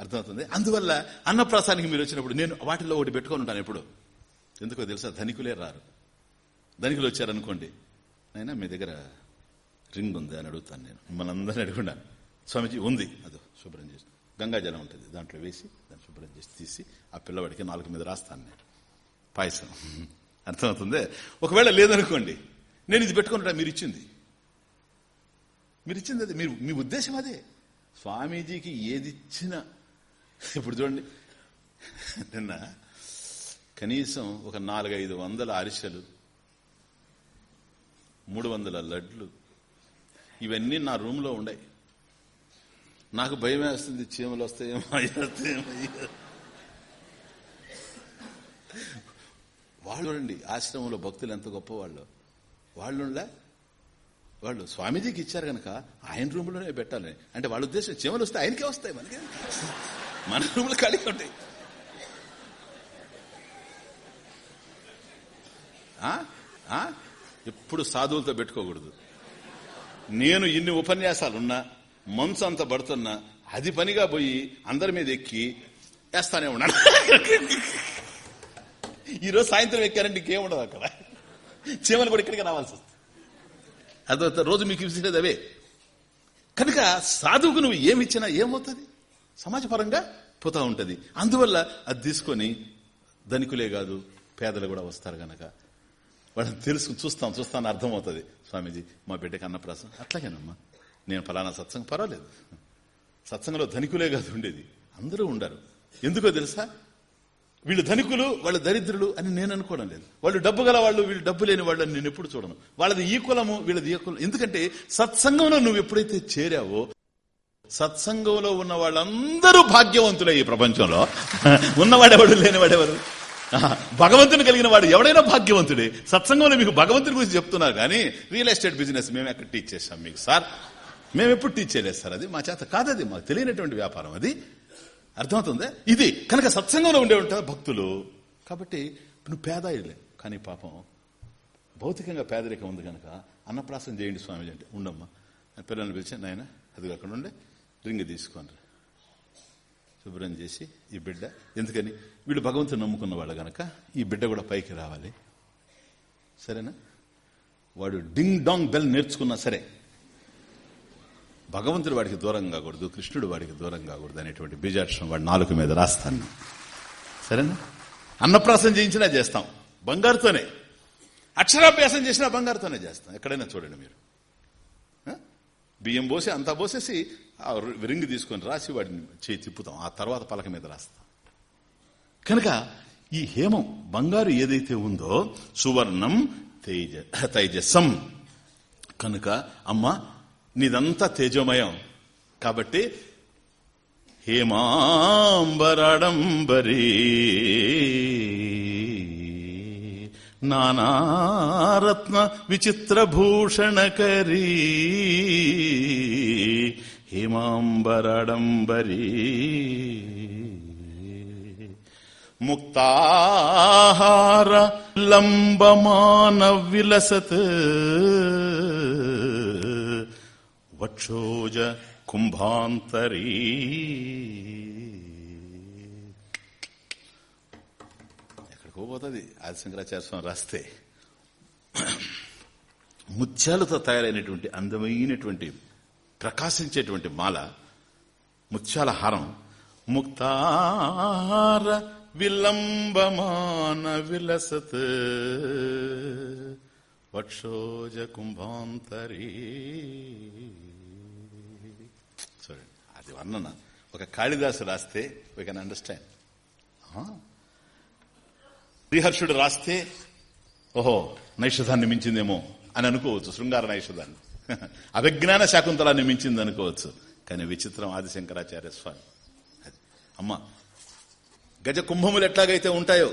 Speaker 1: అర్థమవుతుంది? అందువల్ల అన్నప్రాసానికి మీరు వచ్చినప్పుడు నేను వాటిలో ఒకటి పెట్టుకొని ఉంటాను ఎప్పుడు. ఎందుకో తెలుసా? ధనికులే రారు. ధనికులు వచ్చారనుకోండి. నైనా మీ దగ్గర రింగ్ ఉంది అని అడుగుతాను నేను. మిమ్మల్ని అందరిని అడుగున్నాను. స్వామిజీ ఉంది. అదో శుభ్రం చేసి. గంగాజలం ఉంటుంది. దాంట్లో వేసి దాన్ని శుభ్రం చేసి తీసి ఆ పిల్లవాడికి నాలుగు మీద రాస్తాను నేను. పాయసం. [laughs] అర్థమవుతుంది? ఒకవేళ లేదనుకోండి నేను ఇది పెట్టుకుంటా మీరు ఇచ్చింది మీరు ఇచ్చింది అదే. మీరు మీ ఉద్దేశం అదే. స్వామీజీకి ఏది ఇచ్చినా ఇప్పుడు చూడండి. [laughs] నిన్న కనీసం ఒక నాలుగైదు వందల అరిసెలు మూడు వందల లడ్లు ఇవన్నీ నా రూమ్లో ఉండే. నాకు భయం వేస్తుంది చీమలు వస్తాయేమో వస్తాయేమో వాళ్ళు రండి ఆశ్రమంలో భక్తులు ఎంత గొప్పవాళ్ళు. వాళ్ళు వాళ్ళు స్వామీజీకి ఇచ్చారు కనుక ఆయన రూమ్లోనే పెట్టాలి. అంటే వాళ్ళ ఉద్దేశం చీమలు వస్తే ఆయనకే వస్తాయి మనకి. మన రూమ్లు ఖాళీగా ఉంటాయి. ఎప్పుడు సాధువులతో పెట్టుకోకూడదు. నేను ఇన్ని ఉపన్యాసాలున్నా మనసు అంత పడుతున్నా అది పనిగా పోయి అందరి మీద ఎక్కి వేస్తానే ఉన్నాను. ఈరోజు సాయంత్రం ఎక్కారంటే ఇంకేముండదు అక్కడ. చీమలు కూడా ఇక్కడికి రావాల్సి వస్తుంది. అదో రోజు మీకు ఇచ్చినది అవే. కనుక సాధువుకు నువ్వు ఏమిచ్చినా ఏమవుతుంది? సమాజపరంగా పోతా ఉంటుంది. అందువల్ల అది తీసుకొని ధనికులే కాదు పేదలు కూడా వస్తారు గనక. వాళ్ళని తెలుసు చూస్తాం చూస్తాను అర్థమవుతుంది. స్వామీజీ మా బిడ్డకి అన్నప్రాసం. అట్లాగేనమ్మా. నేను ఫలానా సత్సంగం పర్వాలేదు. సత్సంగంలో ధనికులే కాదు ఉండేది. అందరూ ఉండరు. ఎందుకో తెలుసా? వీళ్ళు ధనికులు వాళ్ళు దరిద్రులు అని నేను అనుకోవడం లేదు. వాళ్ళు డబ్బు గల వాళ్ళు వీళ్ళు డబ్బు లేని వాళ్ళు నేను ఎప్పుడు చూడను. వాళ్ళది ఈ కులము వీళ్ళది ఈ కులం. ఎందుకంటే సత్సంగంలో నువ్వు ఎప్పుడైతే చేరావో సత్సంగంలో ఉన్న వాళ్ళందరూ భాగ్యవంతులే ఈ ప్రపంచంలో. [laughs] ఉన్నవాడెవడు లేనివాడెవరు? [laughs] భగవంతుని కలిగిన వాడు ఎవడైనా భాగ్యవంతుడే. సత్సంగంలో మీకు భగవంతుని గురించి చెప్తున్నారు కానీ రియల్ ఎస్టేట్ బిజినెస్ మేము ఎక్కడ టీచ్ చేస్తాం మీకు సార్. మేము ఎప్పుడు టీచ్ చేయలేదు సార్. అది మా చేత కాదది మాకు తెలియనటువంటి వ్యాపారం అది. అర్థమవుతుంది? ఇది. కనుక సత్సంగంలో ఉండే ఉంటారు భక్తులు. కాబట్టి నువ్వు పేదాయిలే కానీ పాపం భౌతికంగా పేదరికం ఉంది కనుక అన్నప్రాసం చేయండి స్వామి అంటే. ఉండమ్మా. పిల్లల్ని పిలిచి నాయన అది అక్కడ ఉండే. రింగ్ తీసుకోండి శుభ్రం చేసి ఈ బిడ్డ. ఎందుకని? వీళ్ళు భగవంతుని నమ్ముకున్న వాళ్ళు గనక ఈ బిడ్డ కూడా పైకి రావాలి. సరేనా? వాడు డింగ్ డాంగ్ బెల్ నేర్చుకున్నా సరే భగవంతుడు వాడికి దూరం కాకూడదు కృష్ణుడు వాడికి దూరం కాకూడదు అనేటువంటి బీజాక్షరం వాడి నాలుగు మీద రాస్తాను. సరేనా? అన్నప్రాసం చేయించినా చేస్తాం. బంగారుతోనే. అక్షరాభ్యాసం చేసినా బంగారుతోనే చేస్తాం. ఎక్కడైనా చూడండి మీరు. బియ్యం పోసి అంతా పోసేసి రింగ్ తీసుకొని రాసి వాడిని చేయి తిప్పుతాం. ఆ తర్వాత పలక మీద రాస్తాం. కనుక ఈ హేమం బంగారు ఏదైతే ఉందో సువర్ణం తేజ తేజస్సం కనుక అమ్మ నీదంతా తేజోమయం. కాబట్టి హేమాంబరాడంబరీ నానారత్న విచిత్రభూషణకరీ. హిమాంబరడంబరీ. ముక్తాహార లంబమాన విలసత్ వక్షోజ కుంభాంతరీ. ఎక్కడికో పోతుంది ఆదిశంకరాచార్య స్వామి రాస్తే. ముత్యాలతో తయారైనటువంటి అందమైనటువంటి ప్రకాశించేటువంటి మాల ముత్యాల హారం ముక్తార విలంబమాన విలసత్ వక్షోజ కుంభాంతరీ. చూడండి అది వర్ణన. ఒక కాళిదాసు రాస్తే వీ కెన్ అండర్స్టాండ్ శ్రీహర్షుడు రాస్తే ఓహో నైషధాన్ని మించిందేమో అని అనుకోవచ్చు శృంగార నైషధాన్ని. [laughs] అభిజ్ఞాన శాకుంతలాన్ని మించింది అనుకోవచ్చు కానీ విచిత్రం ఆదిశంకరాచార్య స్వామి. అమ్మ గజ కుంభములు ఎట్లాగైతే ఉంటాయో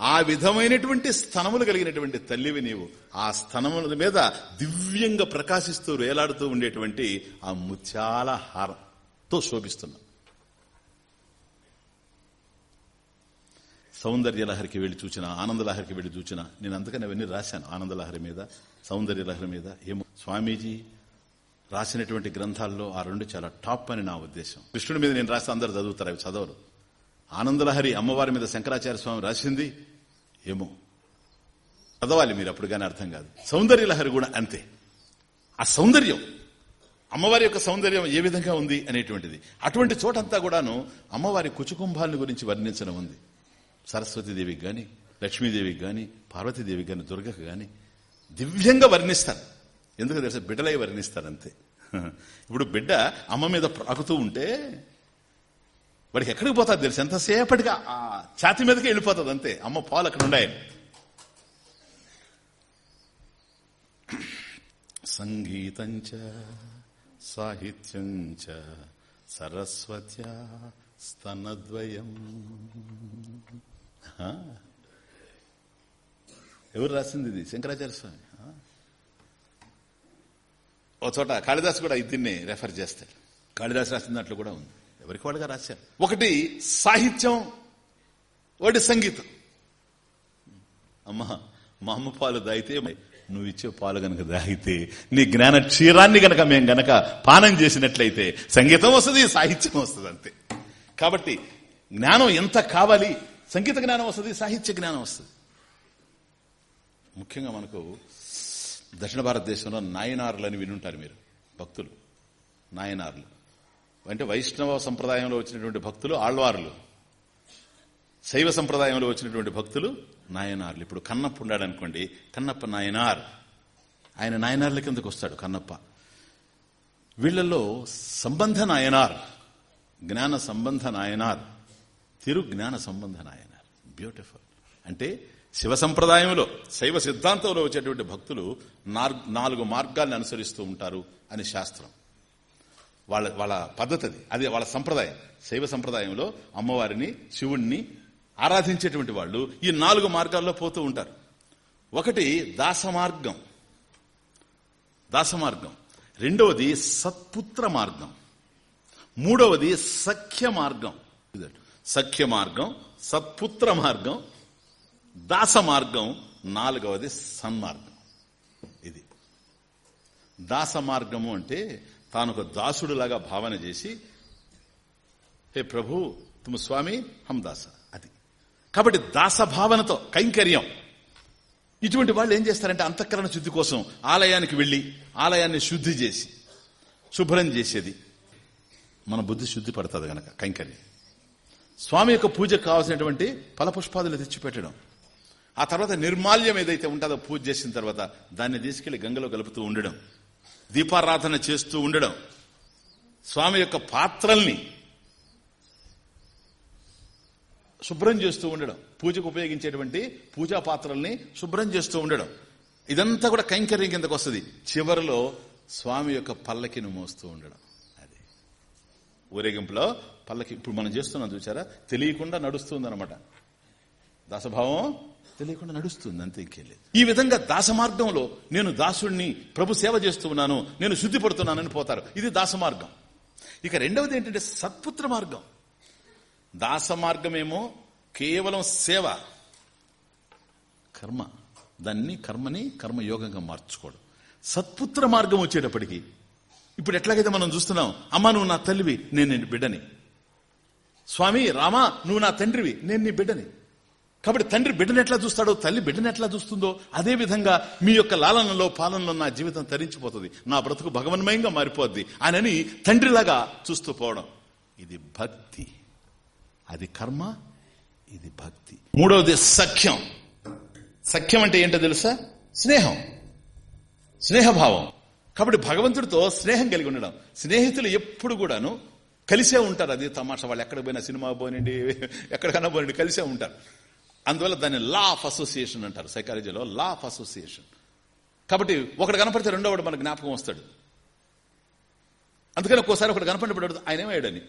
Speaker 1: ఆ విధమైనటువంటి స్థనములు కలిగినటువంటి తల్లివి నీవు. ఆ స్థనముల మీద దివ్యంగా ప్రకాశిస్తూ వేలాడుతూ ఉండేటువంటి ఆ ముత్యాల హారంతో శోభిస్తున్నావు సౌందర్యలహరికి వెళ్ళి చూచిన ఆనందలహరికి వెళ్ళి చూచిన నేను అందుకని అవన్నీ రాశాను ఆనందలహరి మీద సౌందర్యలహరి మీద. ఏమో స్వామీజీ రాసినటువంటి గ్రంథాల్లో ఆ రెండు చాలా టాప్ అని నా ఉద్దేశం. కృష్ణుడి మీద నేను రాస్తే అందరు చదువుతారు అవి చదవరు. ఆనందలహరి అమ్మవారి మీద శంకరాచార్య స్వామి రాసింది ఏమో. చదవాలి మీరు అప్పుడు కానీ అర్థం కాదు. సౌందర్యలహరి కూడా అంతే. ఆ సౌందర్యం అమ్మవారి యొక్క సౌందర్యం ఏ విధంగా ఉంది అనేటువంటిది. అటువంటి చోటంతా కూడాను అమ్మవారి కుచుకుంభాలను గురించి వర్ణించడం ఉంది. సరస్వతీదేవికి కానీ లక్ష్మీదేవికి కానీ పార్వతీదేవికి కానీ దుర్గకు కానీ దివ్యంగా వర్ణిస్తారు. ఎందుకు తెలుసా? బిడ్డలై వర్ణిస్తారు అంతే. ఇప్పుడు బిడ్డ అమ్మ మీద ప్రాకుతూ ఉంటే వాడికి ఎక్కడికి పోతారు తెలుసు? ఎంతసేపటిగా ఆ ఛాతి మీదకి వెళ్ళిపోతుంది అంతే. అమ్మ పాలు అక్కడ ఉండే సంగీతంచ సాహిత్యం సరస్వత్యా స్తనద్వయం. ఎవరు రాసింది ఇది? శంకరాచార్య స్వామి. ఓ చోట కాళిదాస్ కూడా దీన్ని రెఫర్ చేస్తాడు కాళిదాస్ రాసిన దాంట్లో కూడా ఉంది. ఎవరికి వాళ్ళుగా రాశారు? ఒకటి సాహిత్యం ఒకటి సంగీతం. అమ్మా మా అమ్మ పాలు దాగితే నువ్వు ఇచ్చే పాలు గనక దాగితే నీ జ్ఞాన క్షీరాన్ని గనక మేము గనక పానం చేసినట్లయితే సంగీతం వస్తుంది సాహిత్యం వస్తుంది అంతే. కాబట్టి జ్ఞానం ఎంత కావాలి సంగీత జ్ఞానం వస్తుంది సాహిత్య జ్ఞానం వస్తుంది. ముఖ్యంగా మనకు దక్షిణ భారతదేశంలో నాయనార్లు అని వినుంటారు మీరు భక్తులు. నాయనార్లు. అంటే వైష్ణవ సంప్రదాయంలో వచ్చినటువంటి భక్తులు ఆళ్వార్లు. శైవ సంప్రదాయంలో వచ్చినటువంటి భక్తులు నాయనార్లు. ఇప్పుడు కన్నప్ప ఉన్నాడు అనుకోండి కన్నప్ప నాయనార్. ఆయన నాయనార్ల కిందకు వస్తాడు కన్నప్ప. వీళ్ళలో సంబంధ నాయనార్ జ్ఞాన సంబంధ నాయనార్ తిరు జ్ఞాన సంబంధ నాయనార్. బ్యూటిఫుల్. అంటే శివ సంప్రదాయంలో శైవ సిద్ధాంతంలో వచ్చేటువంటి భక్తులు నాలుగు మార్గాల్ని అనుసరిస్తూ ఉంటారు అని శాస్త్రం. వాళ్ళ వాళ్ళ పద్ధతి అది వాళ్ళ సంప్రదాయం. శైవ సంప్రదాయంలో అమ్మవారిని శివుణ్ణి ఆరాధించేటువంటి వాళ్ళు ఈ నాలుగు మార్గాల్లో పోతూ ఉంటారు. ఒకటి దాస మార్గం. దాస మార్గం. రెండవది సత్పుత్ర మార్గం. మూడవది సఖ్య మార్గం. సఖ్య మార్గం సత్పుత్ర మార్గం దాస మార్గం నాలుగవది సన్మార్గం. ఇది. దాస మార్గము అంటే తాను ఒక దాసుడులాగా భావన చేసి హే ప్రభు తుమ స్వామి హం దాస. అది. కాబట్టి దాస భావనతో కైంకర్యం. ఇటువంటి వాళ్ళు ఏం చేస్తారంటే అంతఃకరణ శుద్ధి కోసం ఆలయానికి వెళ్ళి ఆలయాన్ని శుద్ధి చేసి శుభ్రం చేసేది. మన బుద్ధి శుద్ధి పడుతుంది గనక కైంకర్యం. స్వామి యొక్క పూజకు కావాల్సినటువంటి ఫలపుష్పాదులు తెచ్చిపెట్టడం. ఆ తర్వాత నిర్మాల్యం ఏదైతే ఉంటుందో పూజ చేసిన తర్వాత దాన్ని తీసుకెళ్ళి గంగలో కలుపుతూ ఉండడం. దీపారాధన చేస్తూ ఉండడం. స్వామి యొక్క పాత్రల్ని శుభ్రం చేస్తూ ఉండడం. పూజకు ఉపయోగించేటువంటి పూజా పాత్రల్ని శుభ్రం చేస్తూ ఉండడం. ఇదంతా కూడా కైంకర్యం కిందకు వస్తుంది. చివరిలో స్వామి యొక్క పల్లకిని మోస్తూ ఉండడం. ఊరేగింపులో పల్లకి ఇప్పుడు మనం చేస్తున్నాం చూసారా తెలియకుండా నడుస్తుంది అనమాట దాసభావం తెలియకుండా నడుస్తుంది అంతే ఇంకేలేదు ఈ విధంగా దాస మార్గంలో నేను దాసుడిని ప్రభు సేవ చేస్తూ ఉన్నాను నేను శుద్ధి పడుతున్నానని పోతారు. ఇది దాస మార్గం ఇక రెండవది ఏంటంటే సత్పుత్ర మార్గం. దాస మార్గమేమో కేవలం సేవ కర్మ. దాన్ని కర్మని కర్మయోగంగా మార్చుకోవడం. సత్పుత్ర మార్గం వచ్చేటప్పటికి ఇప్పుడు ఎట్లాగైతే మనం చూస్తున్నాం అమ్మ నువ్వు నా తల్లివి నేను నీ బిడ్డని. స్వామి రామా నువ్వు నా తండ్రివి నేను నీ బిడ్డని. కాబట్టి తండ్రి బిడ్డను ఎట్లా చూస్తాడో తల్లి బిడ్డను ఎట్లా చూస్తుందో అదే విధంగా మీ యొక్క లాలనలో పాలనలో నా జీవితం తరించిపోతుంది. నా బ్రతుకు భగవన్మయంగా మారిపోద్ది ఆయనని తండ్రిలాగా చూస్తూ పోవడం. ఇది భక్తి. అది కర్మ ఇది భక్తి. మూడవది సఖ్యం. సఖ్యం అంటే ఏంటో తెలుసా? స్నేహం. స్నేహభావం. కాబట్టి భగవంతుడితో స్నేహం కలిగి ఉండడం. స్నేహితులు ఎప్పుడు కూడాను కలిసే ఉంటారు. అది తమాషా వాళ్ళు ఎక్కడికి పోయినా సినిమా పోనండి ఎక్కడికైనా పోనండి కలిసే ఉంటారు. అందువల్ల దాన్ని లా ఆఫ్ అసోసియేషన్ అంటారు సైకాలజీలో లా ఆఫ్ అసోసియేషన్. కాబట్టి ఒకటి కనపడితే రెండో వాడు మన జ్ఞాపకం వస్తాడు. అందుకని ఒక్కోసారి ఒకటి కనపడినప్పుడు ఆయన ఏమయ్యాడని?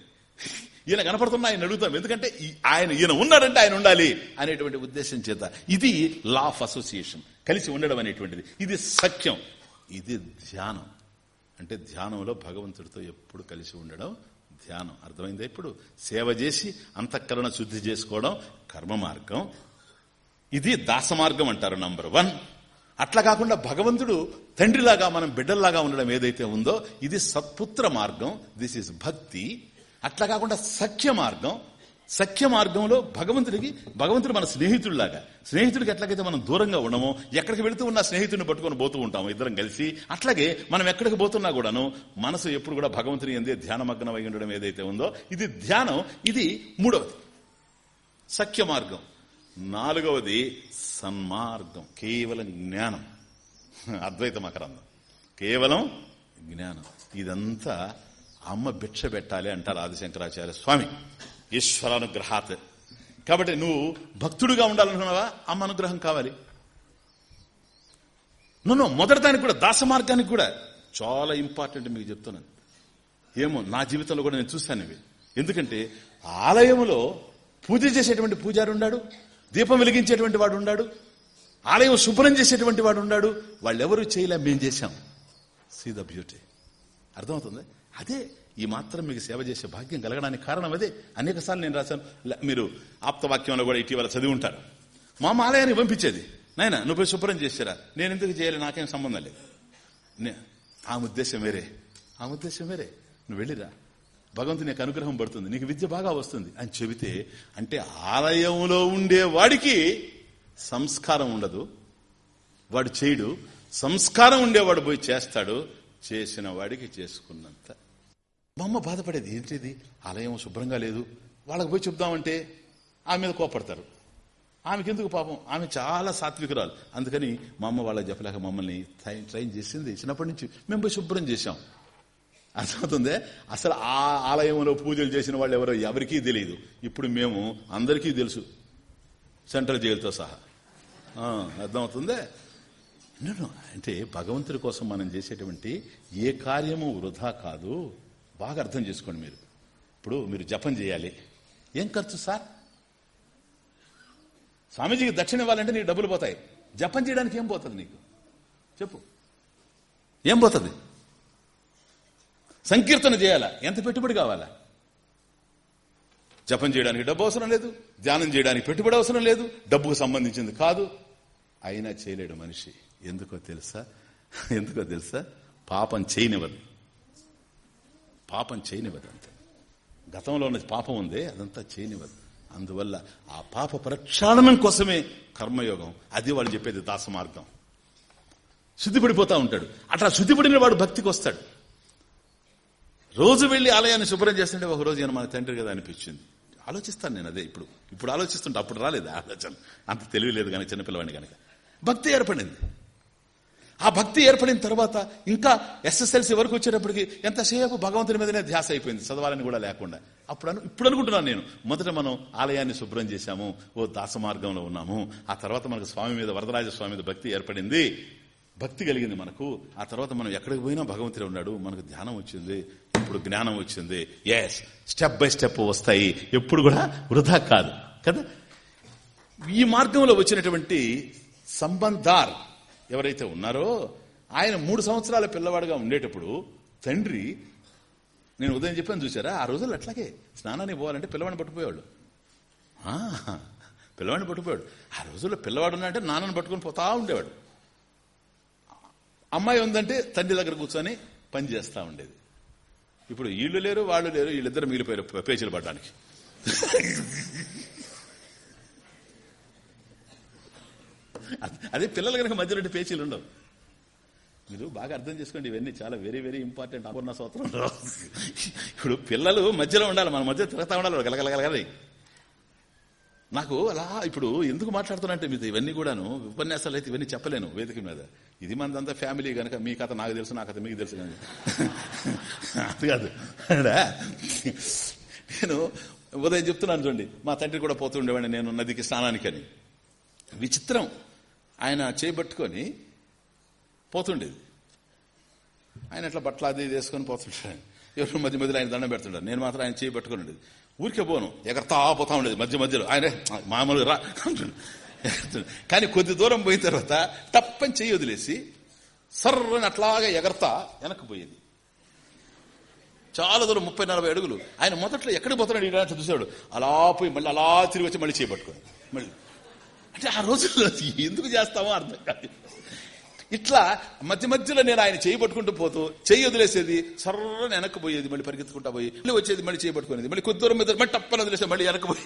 Speaker 1: ఈయన కనపడుతున్నా ఆయన అడుగుతాం. ఎందుకంటే ఈ- ఆయన ఈయన ఉన్నాడంటే ఆయన ఉండాలి అనేటువంటి ఉద్దేశం చేత ఇది లా ఆఫ్ అసోసియేషన్. కలిసి ఉండడం అనేటువంటిది. ఇది సఖ్యం. ఇది ధ్యానం. అంటే ధ్యానంలో భగవంతుడితో ఎప్పుడు కలిసి ఉండడం ధ్యానం. అర్థమైందా ఇప్పుడు? సేవ చేసి అంతఃకరణ శుద్ధి చేసుకోవడం కర్మ మార్గం. ఇది దాస మార్గం అంటారు నంబర్ వన్. అట్లా కాకుండా భగవంతుడు తండ్రిలాగా మనం బిడ్డల్లాగా ఉండడం ఏదైతే ఉందో ఇది సత్పుత్ర మార్గం. దిస్ ఇస్ భక్తి. అట్లా కాకుండా సఖ్య మార్గం. సఖ్య మార్గంలో భగవంతుడికి భగవంతుడు మన స్నేహితుడిలాగా. స్నేహితుడికి ఎట్లాగైతే మనం దూరంగా ఉండమో ఎక్కడికి వెళుతూ ఉన్న స్నేహితుడిని పట్టుకొని పోతూ ఉంటాము ఇద్దరం కలిసి. అట్లాగే మనం ఎక్కడికి పోతున్నా కూడాను మనసు ఎప్పుడు కూడా భగవంతుని ఎందే ధ్యానమగ్నం అయి ఉండడం ఏదైతే ఉందో ఇది ధ్యానం ఇది మూడవది. సఖ్య మార్గం. నాలుగవది సన్మార్గం. కేవలం జ్ఞానం. అద్వైత మకరందం కేవలం జ్ఞానం. ఇదంతా అమ్మ భిక్ష పెట్టాలి అంటారు ఆదిశంకరాచార్య స్వామి. ఈశ్వరానుగ్రహాత్. కాబట్టి నువ్వు భక్తుడుగా ఉండాలనుకున్నావా? అమ్మ అనుగ్రహం కావాలి. నువ్వు మొదటి దానికి కూడా దాస మార్గానికి కూడా చాలా ఇంపార్టెంట్ మీకు చెప్తున్నాను. ఏమో నా జీవితంలో కూడా నేను చూశాను ఇవి. ఎందుకంటే ఆలయంలో పూజ చేసేటువంటి పూజారి ఉన్నాడు దీపం వెలిగించేటువంటి వాడు ఉన్నాడు ఆలయం శుభ్రం చేసేటువంటి వాడు ఉన్నాడు వాళ్ళెవరూ చేయలే మేం చేశాం. సీ ద బ్యూటీ అర్థమవుతుంది? అదే ఈ మాత్రం మీకు సేవ చేసే భాగ్యం కలగడానికి కారణం అదే. అనేకసార్లు నేను రాశాను. మీరు ఆప్తవాక్యంలో కూడా ఇటీవల చదివి ఉంటారు. మా ఆలయాన్ని పంపించేది. నాయన నువ్వు పోయి శుభ్రం చేసారా. నేను ఎందుకు చేయాలి? నాకేం సంబంధం లేదు. నే- ఆ ఉద్దేశం వేరే. ఆ ఉద్దేశం వేరే. నువ్వు వెళ్ళిరా. భగవంతుని యొక్క అనుగ్రహం పడుతుంది. నీకు విద్య బాగా వస్తుంది అని చెబితే అంటే ఆలయంలో ఉండే వాడికి సంస్కారం ఉండదు. వాడు చేయడు. సంస్కారం ఉండేవాడు పోయి చేస్తాడు. చేసిన వాడికి చేసుకున్నంత మా అమ్మ బాధపడేది ఏంటిది? ఆలయం శుభ్రంగా లేదు. వాళ్ళకి పోయి చెప్దామంటే ఆమె మీద కోపడతారు. ఆమెకి ఎందుకు పాపం? ఆమె చాలా సాత్వికురాలు. అందుకని మా అమ్మ వాళ్ళకి చెప్పలేక మమ్మల్ని ట్రైన్ ట్రైన్ చేసింది. చిన్నప్పటి నుంచి మేము పోయి శుభ్రం చేశాం. అర్థమవుతుందే? అసలు ఆ ఆలయంలో పూజలు చేసిన వాళ్ళు ఎవరో ఎవరికీ తెలియదు. ఇప్పుడు మేము అందరికీ తెలుసు. సెంట్రల్ జైలుతో సహా. అర్థమవుతుందే? నేను అంటే భగవంతుడి కోసం మనం చేసేటువంటి ఏ కార్యము వృధా కాదు. బాగా అర్థం చేసుకోండి మీరు. ఇప్పుడు మీరు జపం చేయాలి. ఏం ఖర్చు సార్? స్వామీజీకి దక్షిణ ఇవ్వాలంటే నీకు డబ్బులు పోతాయి. జపం చేయడానికి ఏం పోతుంది నీకు? చెప్పు. ఏం పోతుంది? సంకీర్తన చేయాలా? ఎంత పెట్టుబడి కావాలా? జపం చేయడానికి డబ్బు అవసరం లేదు. ధ్యానం చేయడానికి పెట్టుబడి అవసరం లేదు. డబ్బుకు సంబంధించింది కాదు. అయినా చేయలేడు మనిషి. ఎందుకో తెలుసా? [laughs] ఎందుకో తెలుసా? పాపం చేయనివ్వదు. పాపం చేయనివ్వదు అంతే. గతంలో ఉన్నది పాపం ఉంది అదంతా చేయనివ్వదు. అందువల్ల ఆ పాప ప్రక్షాళనం కోసమే కర్మయోగం. అది వాళ్ళు చెప్పేది దాస మార్గం. శుద్ధిపడిపోతా ఉంటాడు. అట్లా శుద్ధిపడిన వాడు భక్తికి వస్తాడు. రోజు వెళ్ళి ఆలయాన్ని శుభ్రం చేస్తుంటే ఒక రోజు మన తండ్రి కదా అనిపించింది. ఆలోచిస్తాను నేను అదే ఇప్పుడు. ఇప్పుడు ఆలోచిస్తుంటే అప్పుడు రాలేదు ఆలోచన. అంత తెలివి లేదు కానీ చిన్నపిల్లవాడిని కనుక. భక్తి ఏర్పడింది. ఆ భక్తి ఏర్పడిన తర్వాత ఇంకా ఎస్ఎస్ఎల్సి వరకు వచ్చేటప్పటికి ఎంతసేపు భగవంతుని మీదనే ధ్యాస అయిపోయింది. చదవాలని కూడా లేకుండా. అప్పుడు అను ఇప్పుడు అనుకుంటున్నాను నేను. మొదట మనం ఆలయాన్ని శుభ్రం చేశాము. ఓ దాస మార్గంలో ఉన్నాము. ఆ తర్వాత మనకు స్వామి మీద వరదరాజ స్వామి మీద భక్తి ఏర్పడింది. భక్తి కలిగింది మనకు. ఆ తర్వాత మనం ఎక్కడికి పోయినా భగవంతుడే ఉన్నాడు. మనకు ధ్యానం వచ్చింది. ఇప్పుడు జ్ఞానం వచ్చింది. ఎస్ స్టెప్ బై స్టెప్ వస్తాయి. ఎప్పుడు కూడా వృధా కాదు. కదా? ఈ మార్గంలో వచ్చినటువంటి సంబంధార్ ఎవరైతే ఉన్నారో ఆయన మూడు సంవత్సరాల పిల్లవాడుగా ఉండేటప్పుడు తండ్రి నేను ఉదయం చెప్పాను చూసారా ఆ రోజుల్లో అట్లాగే స్నానానికి పోవాలంటే పిల్లవాడిని పట్టుకుపోయేవాళ్ళు. పిల్లవాడిని పట్టుకుపోయాడు ఆ రోజుల్లో పిల్లవాడు ఉన్నాడంటే నాన్నని పట్టుకొని పోతా ఉండేవాడు. అమ్మాయి ఉందంటే తండ్రి దగ్గర కూర్చొని పని చేస్తూ ఉండేది. ఇప్పుడు వీళ్ళు లేరు వాళ్ళు లేరు వీళ్ళిద్దరు మిగిలిపోయారు పేచీలు పడడానికి. అదే పిల్లలు కనుక మధ్యలో పేచీలు ఉండవు. మీరు బాగా అర్థం చేసుకోండి ఇవన్నీ చాలా వెరీ వెరీ ఇంపార్టెంట్ అపూర్ణ సూత్రం. ఇప్పుడు పిల్లలు మధ్యలో ఉండాలి మన మధ్య తిరుగుతా ఉండాలి గలగలగలగలి నాకు అలా ఇప్పుడు ఎందుకు మాట్లాడుతున్నట్టే మీతో ఇవన్నీ కూడాను ఉపన్యాసాలు అయితే ఇవన్నీ చెప్పలేను వేదిక మీద. ఇది మనదంతా ఫ్యామిలీ కనుక మీ కథ నాకు తెలుసు నా కథ మీకు తెలుసు కానీ అది కాదు. నేను ఉదయం చెప్తున్నాను చూడండి మా తండ్రి కూడా పోతుండేవాడిని నేను నదికి స్నానానికి అని విచిత్రం. ఆయన చేపట్టుకొని పోతుండేది. ఆయన అట్లా బట్టలు అది వేసుకొని పోతుంటాడు ఎవరు మధ్య మధ్యలో ఆయన దండం పెడుతుంటారు నేను మాత్రం ఆయన చేయి ఉండేది. ఊరికే పోను. ఎగరతా పోతా ఉండేది మధ్య మధ్యలో. ఆయన మామూలుగా రా కానీ కొద్ది దూరం పోయిన తర్వాత తప్పని చెయ్యి వదిలేసి సర్రని అట్లాగా ఎగరతా వెనక్కి పోయేది. చాలా దూరం ముప్పై నలభై అడుగులు. ఆయన మొదట్లో ఎక్కడికి పోతున్నాడు ఇలా చూసాడు చూశాడు. అలా పోయి మళ్ళీ అలా తిరిగి వచ్చి మళ్ళీ చేపట్టుకోండి మళ్ళీ అంటే ఆ రోజుల్లో ఎందుకు చేస్తామో అర్థం కాదు. ఇట్లా మధ్య మధ్యలో నేను ఆయన చేయి పట్టుకుంటూ పోతూ చేయి వదిలేసేది సర్రని వెనక్కి పోయేది మళ్ళీ పరిగెత్తుకుంటా పోయి మళ్ళీ వచ్చేది మళ్ళీ చేయి పట్టుకునేది మళ్ళీ కొద్ది దూరం మీద మళ్ళీ టప్పని వదిలేసి మళ్ళీ వెనక్కి పోయి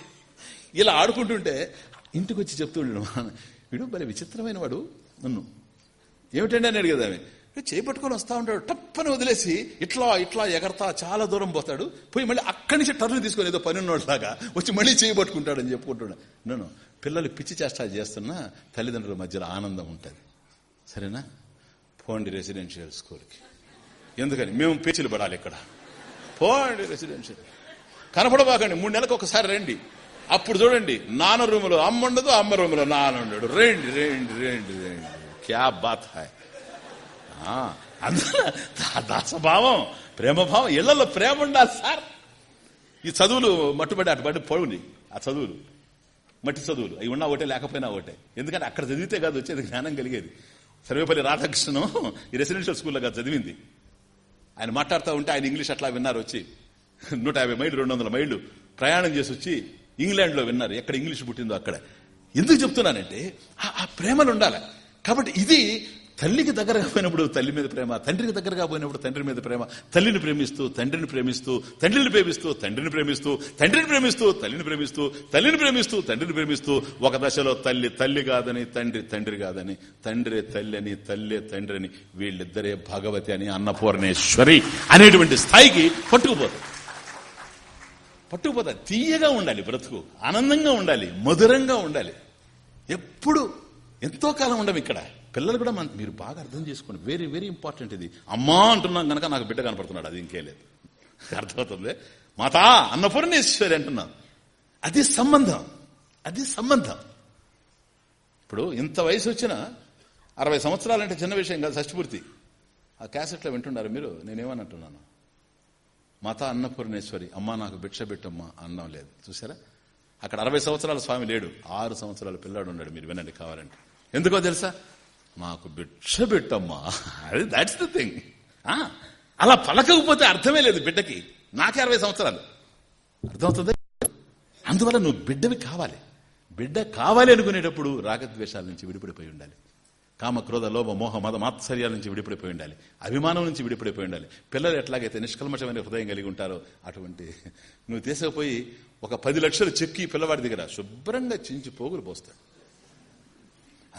Speaker 1: ఇలా ఆడుకుంటుంటే ఇంటికి వచ్చి చెప్తూ వీడు భలే విచిత్రమైన వాడు నన్ను. ఏమిటండి అని అడిగేది చేపట్టుకొని వస్తూ చేయి పట్టుకొని ఉంటాడు. టప్పని వదిలేసి ఇట్లా ఇట్లా ఎగరతా చాలా దూరం పోతాడు. పోయి మళ్ళీ అక్కడి నుంచి టర్న్ తీసుకొని ఏదో పని ఉన్నోళ్ళలాగా వచ్చి మళ్ళీ చేయబట్టుకుంటాడు అని చెప్పుకుంటాడు. నేను పిల్లలు పిచ్చి చేష్టాలు చేస్తున్నా తల్లిదండ్రుల మధ్యలో ఆనందం ఉంటుంది. సరేనా? పోండి రెసిడెన్షియల్ స్కూల్కి. ఎందుకని? మేము పేచీలు పడాలి ఇక్కడ. పోండి రెసిడెన్షియల్. కనపడబాకండి మూడు నెలలకు ఒకసారి రండి. అప్పుడు చూడండి నాన్న రూములో అమ్మ ఉండదు అమ్మ రూములో నాన్న ఉండడు. రండి రండి రండి రండి. క్యా బాత్ హాయ్ ఆ, అందులో దాసభావం ప్రేమభావం ఇళ్ళలో ప్రేమ ఉండాలి సార్. ఈ చదువులు మట్టుబడి అటుబడి పడుని ఆ చదువులు మట్టి చదువులు అవి ఉన్నా ఒకటే లేకపోయినా ఒకటే. ఎందుకంటే అక్కడ చదివితే కాదు వచ్చేది జ్ఞానం కలిగేది. సర్వేపల్లి రాధాకృష్ణను ఈ రెసిడెన్షియల్ స్కూల్లో కాదు చదివింది. ఆయన మాట్లాడుతూ ఉంటే ఆయన ఇంగ్లీష్ అట్లా విన్నారు వచ్చి. నూట యాభై మైళ్ళు రెండు వందల మైళ్ళు ప్రయాణం చేసి వచ్చి ఇంగ్లాండ్లో విన్నారు. ఎక్కడ ఇంగ్లీష్ పుట్టిందో అక్కడ. ఎందుకు చెప్తున్నానంటే ఆ ప్రేమలు ఉండాలి కాబట్టి ఇది తల్లికి దగ్గరగా పోయినప్పుడు తల్లి మీద ప్రేమ తండ్రికి దగ్గరగా పోయినప్పుడు తండ్రి మీద ప్రేమ తల్లిని ప్రేమిస్తూ తండ్రిని ప్రేమిస్తూ తండ్రిని ప్రేమిస్తూ తండ్రిని ప్రేమిస్తూ తండ్రిని ప్రేమిస్తూ తల్లిని ప్రేమిస్తూ తల్లిని ప్రేమిస్తూ తండ్రిని ప్రేమిస్తూ ఒక దశలో తల్లి తల్లి కాదని తండ్రి తండ్రి కాదని తండ్రి తల్లి అని తల్లి తండ్రి అని వీళ్ళిద్దరే భగవతి అని అన్నపూర్ణేశ్వరి అనేటువంటి స్థాయికి పట్టుకుపోతారు. పట్టుకుపోతారు. తీయగా ఉండాలి బ్రతుకు. ఆనందంగా ఉండాలి మధురంగా ఉండాలి. ఎప్పుడు ఎంతో కాలం ఉండం ఇక్కడ. పిల్లలు కూడా మన మీరు బాగా అర్థం చేసుకోండి. వెరీ వెరీ ఇంపార్టెంట్ ఇది. అమ్మా అంటున్నాం కనుక నాకు బిడ్డ కనపడుతున్నాడు. అది ఇంకే లేదు. [laughs] అర్థమవుతుంది? మాతా అన్నపూర్ణేశ్వరి అంటున్నాం. అది సంబంధం. అది సంబంధం. ఇప్పుడు ఇంత వయసు వచ్చినా అరవై సంవత్సరాలంటే చిన్న విషయం కాదు షష్టిపూర్తి ఆ క్యాసెట్లో వింటున్నారు మీరు? నేనేమని అంటున్నాను మాతా అన్నపూర్ణేశ్వరి అమ్మా నాకు భిక్ష పెట్టమ్మా అన్నం లేదు. చూసారా? అక్కడ అరవై సంవత్సరాల స్వామి లేడు. ఆరు సంవత్సరాల పిల్లాడు ఉన్నాడు మీరు వినండి కావాలంటే. ఎందుకో తెలుసా? మాకు భిక్ష పెట్టమ్మా. అది దాట్స్ ద థింగ్ అలా పలకకపోతే అర్థమే లేదు బిడ్డకి. నాకే అరవై సంవత్సరాలు. అర్థమవుతుంది? అందువల్ల నువ్వు బిడ్డవి కావాలి. బిడ్డ కావాలి అనుకునేటప్పుడు రాగద్వేషాల నుంచి విడిపడిపోయి ఉండాలి. కామ క్రోధ లోభ మోహ మద మాత్సర్యాల నుంచి విడిపడిపోయి ఉండాలి. అభిమానం నుంచి విడిపడిపోయి ఉండాలి. పిల్లలు ఎట్లాగైతే నిష్కల్మషమైన హృదయం కలిగి ఉంటారో అటువంటి నువ్వు తీసుకుపోయి ఒక పది లక్షలు చెక్కి పిల్లవాడి దగ్గర శుభ్రంగా చించి పోగులు పోస్తాడు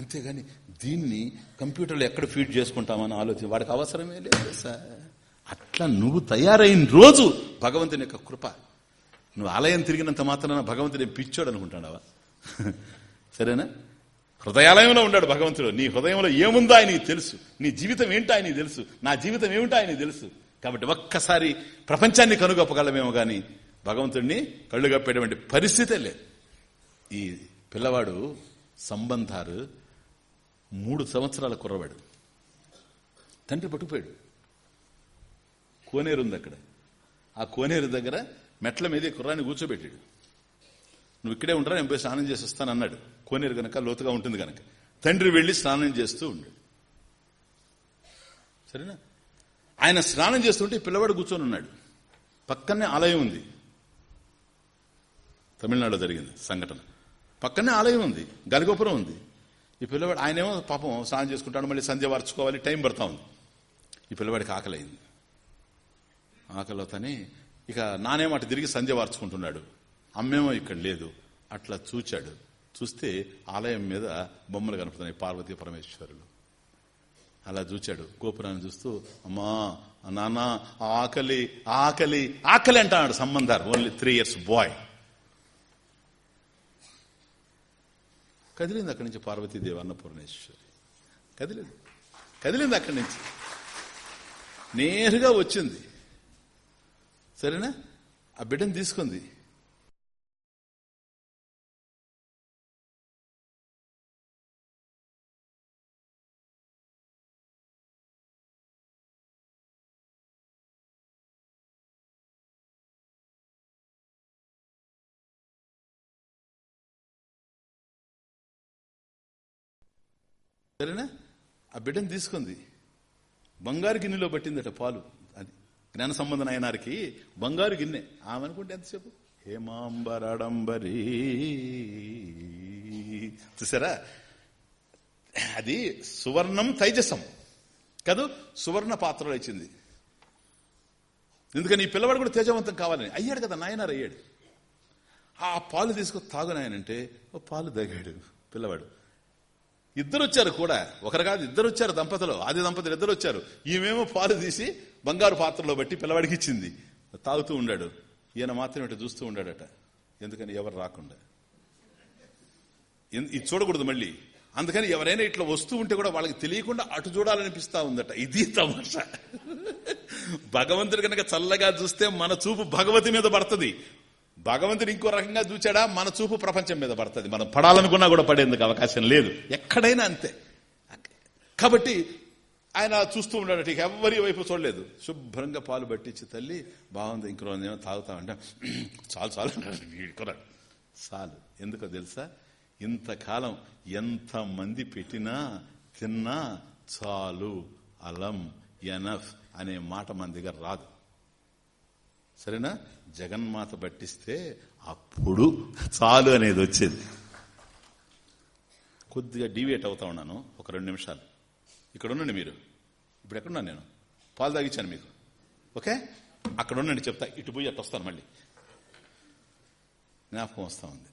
Speaker 1: అంతేగాని దీన్ని కంప్యూటర్లో ఎక్కడ ఫీడ్ చేసుకుంటామని ఆలోచన వాడికి అవసరమే లేదు సార్. అట్లా నువ్వు తయారైన రోజు భగవంతుని యొక్క కృప. నువ్వు ఆలయం తిరిగినంత మాత్రాన భగవంతుని పిచ్చోడు అనుకుంటాడావా సరేనా? హృదయాలయంలో ఉన్నాడు భగవంతుడు. నీ హృదయంలో ఏముందో ఆయనకి తెలుసు. నీ జీవితం ఏంటో ఆయనకి తెలుసు. నా జీవితం ఏమిటో ఆయనకి తెలుసు. కాబట్టి ఒక్కసారి ప్రపంచాన్ని కనుగొప్పగలమేమో గాని భగవంతుడిని కళ్ళు కప్పేటువంటి పరిస్థితే లేదు. ఈ పిల్లవాడు సంబంధారు మూడు సంవత్సరాల కుర్రవాడు. తండ్రి పట్టుకుపోయాడు. కోనేరు ఉంది అక్కడ. ఆ కోనేరు దగ్గర మెట్ల మీద కుర్రాన్ని కూర్చోబెట్టాడు. నువ్వు ఇక్కడే ఉంటారా నేను పోయి స్నానం చేసి వస్తాను అన్నాడు. కోనేరు గనక లోతుగా ఉంటుంది గనక. తండ్రి వెళ్ళి స్నానం చేస్తూ ఉండు. సరేనా? ఆయన స్నానం చేస్తుంటే పిల్లవాడు కూర్చొని ఉన్నాడు. పక్కనే ఆలయం ఉంది. తమిళనాడులో జరిగింది సంఘటన. పక్కనే ఆలయం ఉంది. గలిగోపురం ఉంది. ఈ పిల్లవాడు ఆయనేమో పాపం స్నానం చేసుకుంటాడు మళ్ళీ సంధ్య వార్చుకోవాలి టైం పడతా ఉంది. ఈ పిల్లవాడికి ఆకలి అయింది ఆకలి ఇక నానేమో అటు తిరిగి సంధ్య వార్చుకుంటున్నాడు. అమ్మేమో ఇక్కడ లేదు. అట్లా చూచాడు. చూస్తే ఆలయం మీద బొమ్మలు కనపడుతున్నాయి పార్వతీ పరమేశ్వరులు. అలా చూచాడు. గోపురాన్ని చూస్తూ అమ్మా నాన్న ఆకలి ఆకలి ఆకలి అంటాడు Sambandar. Only three years boy కదిలింది అక్కడి నుంచి పార్వతీదేవి అన్నపూర్ణేశ్వరి. కదిలింది. కదిలింది అక్కడి నుంచి. నేరుగా వచ్చింది. సరేనా? ఆ బిడ్డను తీసుకుంది. బిడ్డను తీసుకుంది. బంగారు గిన్నెలో పట్టిందట పాలు. అది జ్ఞాన సంబంధం అయినారికి బంగారు గిన్నె. ఆమె అనుకుంటే ఎంతసేపు? హేమాంబరడంబరీ. చూసారా? అది సువర్ణం తైజసం. కాదు? సువర్ణ పాత్రలో ఇచ్చింది. ఎందుకని? ఈ పిల్లవాడు కూడా తేజవంతం కావాలని. అయ్యాడు కదా నాయనారు అయ్యాడు. ఆ పాలు తీసుకొని తాగు నాయనంటే ఓ పాలు తాగాడు పిల్లవాడు. ఇద్దరు వచ్చారు కూడా. ఒకరు కాదు ఇద్దరు వచ్చారు దంపతులు. ఆది దంపతులు ఇద్దరు వచ్చారు ఈమెమో పాలు తీసి బంగారు పాత్రలో బట్టి పిల్లవాడికి ఇచ్చింది. తాగుతూ ఉండాడు. ఈయన మాత్రం ఇటు చూస్తూ ఉండాడట. ఎందుకని ఎవరు రాకుండా? ఇది చూడకూడదు మళ్ళీ. అందుకని ఎవరైనా ఇట్లా వస్తూ ఉంటే కూడా వాళ్ళకి తెలియకుండా అటు చూడాలనిపిస్తా ఉందట. ఇది తమాష. భగవంతుడు కనుక చల్లగా చూస్తే మన చూపు భగవతి మీద పడుతుంది. భగవంతుడు ఇంకో రకంగా చూచాడా? మన చూపు ప్రపంచం మీద పడుతుంది. మనం పడాలనుకున్నా కూడా పడేందుకు అవకాశం లేదు. ఎక్కడైనా అంతే. కాబట్టి ఆయన చూస్తూ ఉన్నాడు. ఇక ఎవరి వైపు చూడలేదు. శుభ్రంగా పాలు పట్టించి తల్లి బాగుంది ఇంకో రోజు తాగుతామంటే. [clears throat] చాలు చాలు. వీడుకున్నాడు [laughs] చాలు. ఎందుకో తెలుసా? ఇంతకాలం ఎంతమంది పెట్టినా తిన్నా చాలు. అలం ఎనఫ్ అనే మాట మన దగ్గర రాదు. సరేనా? జగన్మాత పట్టిస్తే అప్పుడు చాలు అనేది వచ్చేది. కొద్దిగా డివేట్ అవుతా ఉన్నాను ఒక రెండు నిమిషాలు. ఇక్కడ ఉండండి మీరు. ఇప్పుడు ఎక్కడున్నాను నేను? పాలు తాగిచ్చాను మీకు. ఓకే? అక్కడ ఉండండి చెప్తా. ఇటు పోయి అట్టు వస్తాను మళ్ళీ. జ్ఞాపకం వస్తా ఉంది.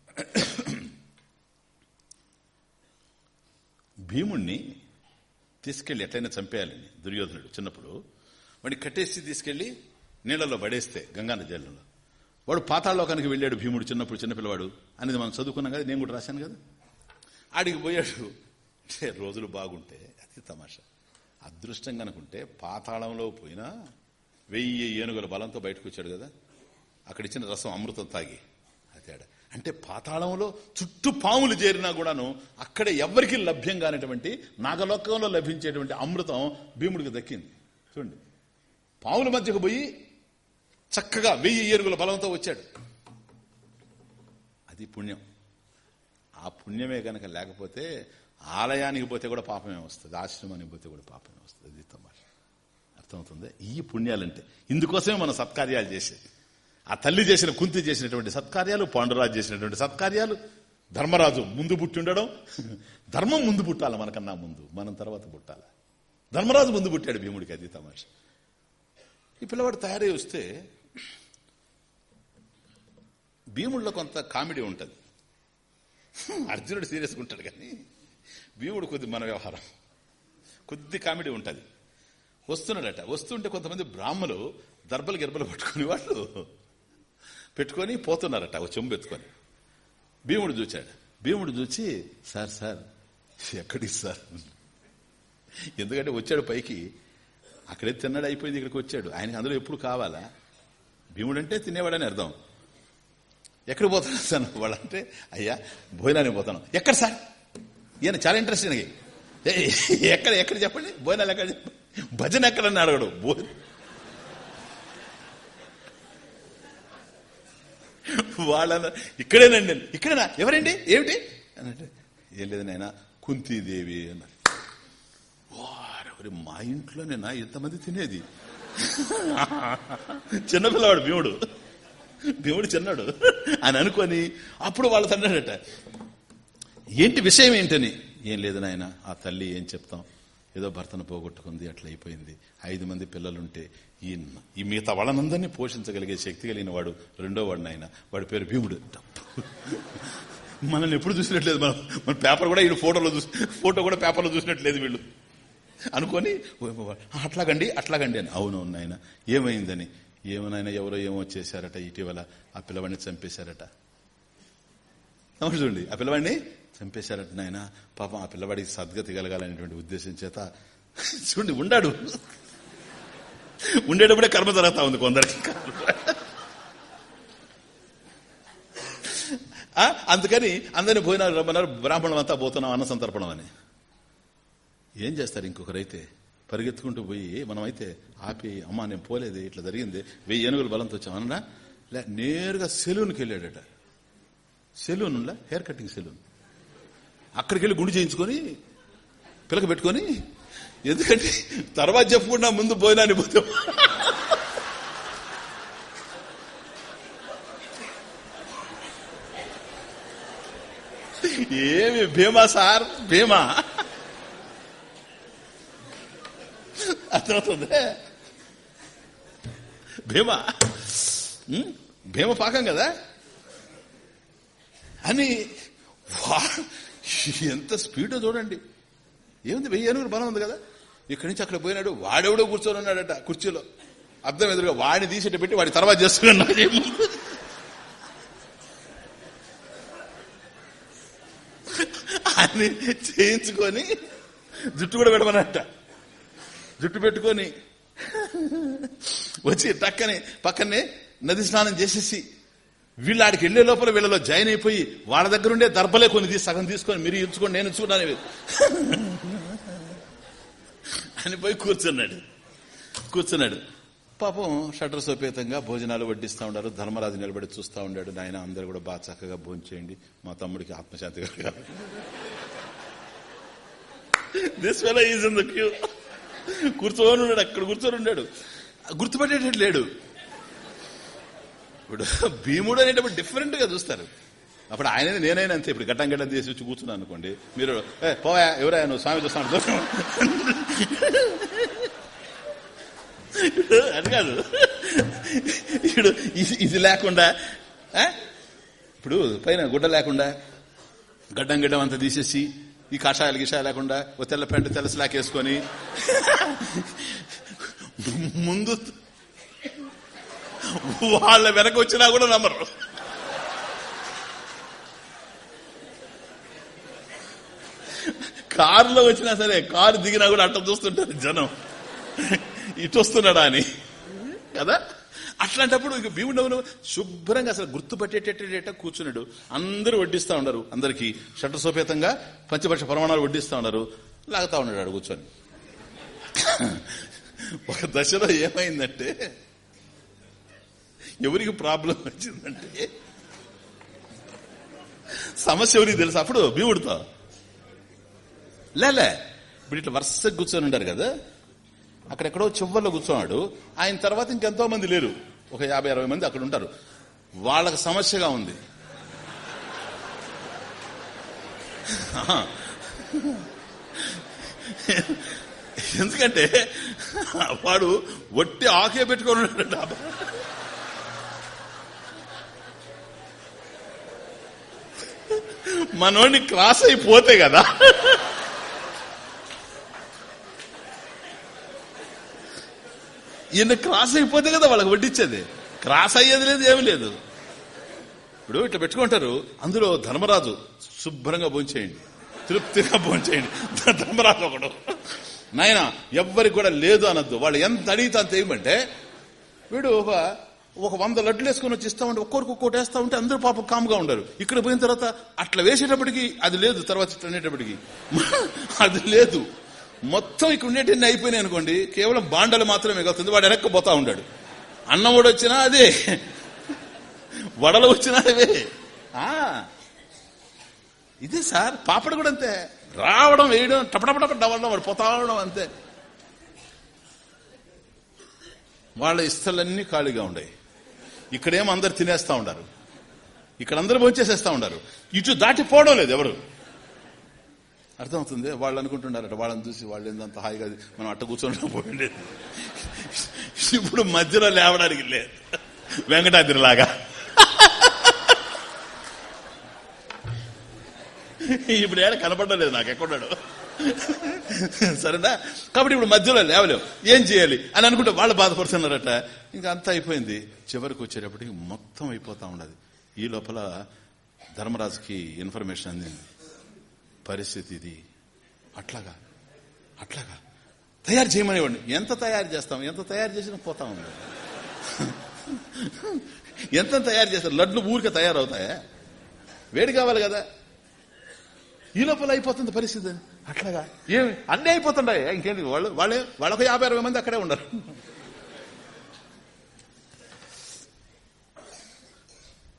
Speaker 1: భీముణ్ణి తీసుకెళ్ళి ఎట్లయినా చంపేయాలని దుర్యోధనుడు చిన్నప్పుడు. వాడిని కట్టేసి తీసుకెళ్ళి నీళ్ళలో పడేస్తే గంగాన జల్లలో వాడు పాతాళలోకానికి వెళ్ళాడు భీముడు చిన్నప్పుడు చిన్నపిల్లవాడు అనేది మనం చదువుకున్నాం కదా నేను కూడా రాశాను కదా. ఆడికి పోయాడు. అంటే రోజులు బాగుంటే అది తమాషా. అదృష్టం కనుకుంటే పాతాళంలో పోయినా వెయ్యి ఏనుగుల బలంతో బయటకు వచ్చాడు కదా. అక్కడ ఇచ్చిన రసం అమృతం తాగి తేడా అంటే పాతాళంలో చుట్టూ పాములు చేరినా కూడాను అక్కడ ఎవరికి లభ్యం కానిటువంటి నాగలోకంలో లభించేటువంటి అమృతం భీముడికి దక్కింది. చూడండి. పాముల మధ్యకు పోయి చక్కగా వెయ్యి ఏరుగుల బలంతో వచ్చాడు. అది పుణ్యం. ఆ పుణ్యమే కనుక లేకపోతే ఆలయానికి పోతే కూడా పాపమే వస్తుంది ఆశ్రమానికి పోతే కూడా పాపమే వస్తుంది. అది తమాష అర్థమవుతుంది? ఈ పుణ్యాలంటే. ఇందుకోసమే మనం సత్కార్యాలు చేసేది. ఆ తల్లి చేసిన కుంతి చేసినటువంటి సత్కార్యాలు పాండురాజు చేసినటువంటి సత్కార్యాలు ధర్మరాజు ముందు పుట్టి ఉండడం ధర్మం ముందు పుట్టాలి మనకన్నా ముందు. మనం తర్వాత పుట్టాలి. ధర్మరాజు ముందు పుట్టాడు భీముడికి అది తమాష. ఈ పిల్లవాడు తయారై వస్తే భీముడిలో కొంత కామెడీ ఉంటుంది. అర్జునుడు సీరియస్గా ఉంటాడు కానీ భీముడు కొద్ది మన వ్యవహారం. కొద్ది కామెడీ ఉంటుంది. వస్తున్నాడట. వస్తుంటే కొంతమంది బ్రాహ్మలు దర్బలు గిర్బలు పట్టుకుని వాళ్ళు పెట్టుకొని పోతున్నారట ఒక చెంబు ఎత్తుకొని. భీముడు చూచాడు. భీముడు చూచి సార్ సార్ ఎక్కడికి సార్? ఎందుకంటే వచ్చాడు పైకి. అక్కడే తిన్నాడు అయిపోయింది ఇక్కడికి వచ్చాడు. ఆయనకి అందులో ఎప్పుడు కావాలా? భీముడు అంటే తినేవాడని అర్థం. ఎక్కడికి పోతాను సార్ వాళ్ళంటే అయ్యా భోజనానికి పోతాను. ఎక్కడ సార్? ఈయన చాలా ఇంట్రెస్ట్ ఎక్కడ ఎక్కడ చెప్పండి? భోజనాలు ఎక్కడ చెప్పండి భజన ఎక్కడన్నా అడగడు. భోజనం వాళ్ళ ఇక్కడేనండి. ఇక్కడేనా? ఎవరండి? ఏమిటి? అన్నట్టు ఏం లేదు నాయన కుంతీదేవి అన్నారు. వారెవరి మా ఇంట్లోనేనా ఎంతమంది తినేది. చిన్నపిల్లవాడు భీముడు. దేవుడు చిన్నాడు అని అనుకొని అప్పుడు వాళ్ళు తండ్రట ఏంటి విషయం ఏంటని? ఏం లేదు నాయన ఆ తల్లి ఏం చెప్తాం? ఏదో భర్తను పోగొట్టుకుంది అట్లా అయిపోయింది. ఐదు మంది పిల్లలుంటే ఈ ఈ మిగతా వాళ్ళనందరినీ పోషించగలిగే శక్తి కలిగిన వాడు రెండో వాడు నాయన. వాడి పేరు భీముడు. మనల్ని ఎప్పుడు చూసినట్లేదు మనం. మన పేపర్ కూడా వీళ్ళు ఫోటోలో చూసి ఫోటో కూడా పేపర్లో చూసినట్లేదు వీళ్ళు. అనుకొని అట్లాగండి అట్లాగండి అని. అవును నాయన ఏమైందని? ఏమనైనా ఎవరో ఏమో చేశారట ఇటీవల ఆ పిల్లవాడిని చంపేశారట. చూడండి ఆ పిల్లవాడిని చంపేశారట నాయన. పాపం ఆ పిల్లవాడికి సద్గతి కలగాలనేటువంటి ఉద్దేశం చేత చూడండి ఉండాడు. ఉండేటప్పుడే కర్మ జరుగుతా ఉంది కొందరికి. అందుకని అందరిని భోజనాలు రమ్మన్నారు బ్రాహ్మణం అంతా పోతున్నాం అన్న సంతర్పణం అని ఏం చేస్తారు ఇంకొకరైతే? పరిగెత్తుకుంటూ పోయి మనమైతే ఆపి అమ్మ నేను పోలేదు ఇట్లా జరిగింది వెయ్యి ఏనుగుల బలంతో వచ్చామన్నా లే నేరుగా సెలూన్కి వెళ్ళాడట. సెలూన్లా హెయిర్ కటింగ్ సెలూన్. అక్కడికి వెళ్ళి గుండు చేయించుకొని పిలక పెట్టుకొని ఎందుకంటే తర్వాత చెప్పకుండా ముందు పోయినా పోతే. ఏమి భీమా సార్? భీమా? అర్థమవుతుంది భీమా. భీమ పాకం కదా? అని వా ఎంత స్పీడ్ చూడండి. ఏముంది వెయ్యి ఏనుగురు బలం ఉంది కదా? ఇక్కడి నుంచి అక్కడ పోయినాడు వాడెవడో కూర్చొని ఉన్నాడట కుర్చీలో. అర్థం ఎదురుగా వాడిని తీసేట పెట్టి వాడి తర్వాత చేస్తున్నాడు అని చేయించుకొని జుట్టు కూడా పెడమన్నట్ట. జుట్టు పెట్టుకొని వచ్చి టక్కని పక్కనే నది స్నానం చేసేసి వీళ్ళు ఆడికి వెళ్ళే లోపల వీళ్ళలో జాయిన్ అయిపోయి వాళ్ళ దగ్గర ఉండే దర్బలే కొన్ని సగం తీసుకొని మీరు ఇచ్చుకోండి నేను ఇచ్చుకున్నాను అని పోయి కూర్చున్నాడు. కూర్చున్నాడు. పాపం షటర్ సోపేతంగా భోజనాలు వడ్డిస్తూ ఉండారు ధర్మరాజు నిలబడి చూస్తూ ఉండాడు. నాయన అందరు కూడా బాగా చక్కగా భోంచేయండి మా తమ్ముడికి ఆత్మశాంతి కలగాలి. దిస్ వెల ఈజ్ ఇన్ ద క్యూ కూర్చొని ఉన్నాడు అక్కడ కూర్చొని ఉన్నాడు. గుర్తుపట్టేటట్టు లేడు. ఇప్పుడు భీముడు అనేటప్పుడు డిఫరెంట్గా చూస్తారు. అప్పుడు ఆయన నేనైనా అంతే ఇప్పుడు గట్టం గట్టం తీసి వచ్చి కూర్చున్నాను అనుకోండి. మీరు "ఏ, పోవా ఎవరా నువ్వు స్వామి చూస్తాను. అది కాదు. ఇప్పుడు ఇది- ఇది లేకుండా ఇప్పుడు పైన గుడ్డ లేకుండా గడ్డం గడ్డం అంతా తీసేసి ఈ కషాయాలు గిషాయ లేకుండా ఓ తెల్ల పెంట తెల్ల స్లాకేసుకొని ముందు వాళ్ళ వెనక వచ్చినా కూడా నమ్మరు. కారులో వచ్చినా సరే కారు దిగినా కూడా అట్ట చూస్తుంటారు జనం. ఇటు వస్తున్నాడా అని. కదా? అట్లాంటప్పుడు ఇక భీముడు శుభ్రంగా అసలు గుర్తుపట్టేటట్టేట కూర్చున్నాడు అందరూ వడ్డిస్తా ఉన్నారు అందరికి షట్టసోపేతంగా పంచపక్ష ప్రమాణాలు వడ్డిస్తా ఉన్నారు లాగుతా ఉన్నాడు ఆడు కూర్చొని ఒక దశలో ఏమైందంటే ఎవరికి ప్రాబ్లం వచ్చిందంటే సమస్య ఎవరికి తెలుసు అప్పుడు భీముడితో లేలే ఇప్పుడు ఇట్లా వరుసగా కూర్చొని ఉండారు కదా అక్కడెక్కడో చివ్వల్లో కూర్చున్నాడు. ఆయన తర్వాత ఇంకెంతో మంది లేరు. ఒక యాభై అరవై మంది అక్కడ ఉంటారు. వాళ్ళకి సమస్యగా ఉంది. ఎందుకంటే వాడు ఒట్టి ఆకే పెట్టుకొని ఉన్నాడు డాబా మనోడిని క్రాస్ అయిపోతే కదా. ఈయన క్రాస్ అయిపోతే కదా వాళ్ళకి వడ్డించేది క్రాస్ అయ్యేది లేదు ఏమి లేదు. ఇప్పుడు ఇట్లా పెట్టుకుంటారు అందులో ధర్మరాజు శుభ్రంగా భోంచేయండి. తృప్తిగా భోంచేయండి. ధర్మరాజు ఒకడు. నాయన ఎవ్వరికి కూడా లేదు అనొద్దు. వాళ్ళు ఎంత అడిగితే అంత ఏమంటే వీడు ఒక ఒక వంద లడ్లు వేసుకొని వచ్చి ఇస్తా ఉంటే ఒక్కొరికి ఒక్కోటి వేస్తా ఉంటే అందరూ పాపం కామ్గా ఉండరు. ఇక్కడ పోయిన తర్వాత అట్లా వేసేటప్పటికి అది లేదు తర్వాత అనేటప్పటికి. [laughs] అది లేదు. మొత్తం ఇక్కడ ఉండేటన్నీ అయిపోయినాయి అనుకోండి కేవలం బాండలు మాత్రమే మిగులుతుంది వాడు వెనక్కి పోతా ఉన్నాడు అన్నం కూడా వచ్చినా అదే వడలు వచ్చినా అవే. ఆ. ఇదే సార్ పాపడ కూడా అంతే. రావడం వేయడం టపటపటప డవడం వాడు పోతా ఉండడం అంతే. వాళ్ళ ఇస్తలన్నీ ఖాళీగా ఉన్నాయి ఇక్కడేమో అందరు తినేస్తా ఉన్నారు ఇక్కడ అందరూ భోంచేసేస్తా ఉన్నారు ఇటు దాటిపోవడం లేదు ఎవరు. అర్థమవుతుంది? వాళ్ళు అనుకుంటున్నారట వాళ్ళని చూసి వాళ్ళు ఏందంత హాయిగా మనం అట్ట కూర్చొని పోయిండేది ఇప్పుడు మధ్యలో లేవడానికి లేదు. వెంకటాద్రిలాగా ఇప్పుడు ఏడ కనపడడం లేదు నాకు ఎక్కడున్నాడు? సరేనా? కాబట్టి ఇప్పుడు మధ్యలో లేవలేవు ఏం చేయాలి? అని అనుకుంటే వాళ్ళు బాధపడుతున్నారట. ఇంకా అంతా అయిపోయింది. చివరికి వచ్చేటప్పటికి మొత్తం అయిపోతా ఉండదు. ఈ లోపల ధర్మరాజుకి ఇన్ఫర్మేషన్ అందింది. పరిస్థితి ఇది అట్లాగా అట్లాగా. తయారు చేయమనేవాడిని. ఎంత తయారు చేస్తాం? ఎంత తయారు చేసినా పోతా ఉంది ఎంత తయారు చేస్తారు? లడ్లు ఊరికే తయారవుతాయా? వేడి కావాలి కదా. ఈ లోపల అయిపోతుంది పరిస్థితి. అట్లాగా ఏమి? అన్నీ అయిపోతుండే ఇంకేంటి? వాళ్ళు వాళ్ళే వాళ్ళకు యాభై అరవై మంది అక్కడే ఉండరు.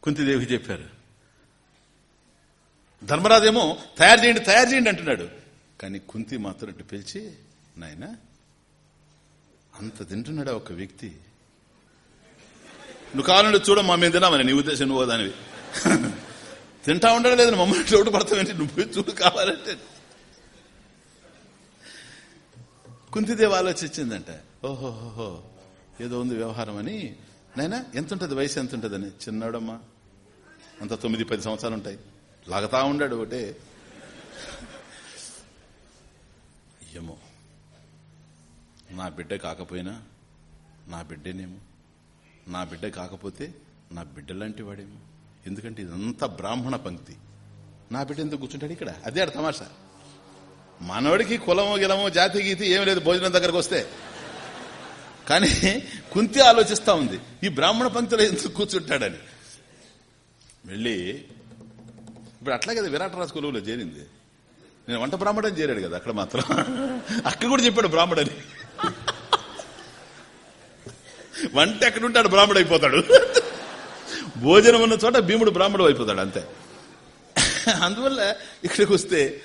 Speaker 1: కుంతిదేవికి చెప్పారు. ధర్మరాజేమో తయారు చేయండి తయారు చేయండి అంటున్నాడు. కానీ కుంతి మాత్రం ఇటు పిలిచి నాయన అంత తింటున్నాడా ఒక వ్యక్తి? నువ్వు కావాలంటే చూడమ్మా మేము తినామని నీ ఉద్దేశం నువ్వు దానివి. [laughs] తింటా ఉండడం లేదు మమ్మల్ని చోటు పడతావేంటి నువ్వు చూడు కావాలంటే. కుంతిదేవి ఆలోచించిందంట. ఓహోహోహో ఏదో ఉంది వ్యవహారం అని. నాయన ఎంత ఉంటుంది వయసు ఎంత ఉంటుందని చిన్నాడమ్మా అంత తొమ్మిది పది సంవత్సరాలు ఉంటాయి. లాగతా ఉండాడు ఒకటే. ఏమో నా బిడ్డ కాకపోయినా నా బిడ్డనేమో నా బిడ్డ కాకపోతే నా బిడ్డ లాంటి వాడేమో. ఎందుకంటే ఇదంతా బ్రాహ్మణ పంక్తి. నా బిడ్డ ఎందుకు కూర్చుంటాడు ఇక్కడ? అదే ఆడ తమాషా. మనవడికి కులమో గిలమో జాతి గీతి ఏమి లేదు భోజనం దగ్గరకు వస్తే. కానీ కుంతి ఆలోచిస్తా ఉంది ఈ బ్రాహ్మణ పంక్తిలో ఎందుకు కూర్చుంటాడని. వెళ్ళి ఇప్పుడు అట్లా కదా విరాట్ రాజు కొలువులో చేరింది. నేను వంట బ్రాహ్మణని చేరాడు కదా అక్కడ మాత్రం. అక్కడ కూడా చెప్పాడు బ్రాహ్మణని వంట ఎక్కడుంటాడు బ్రాహ్మడు అయిపోతాడు. భోజనం ఉన్న చోట భీముడు బ్రాహ్మడు అయిపోతాడు అంతే. అందువల్ల ఇక్కడికి వస్తే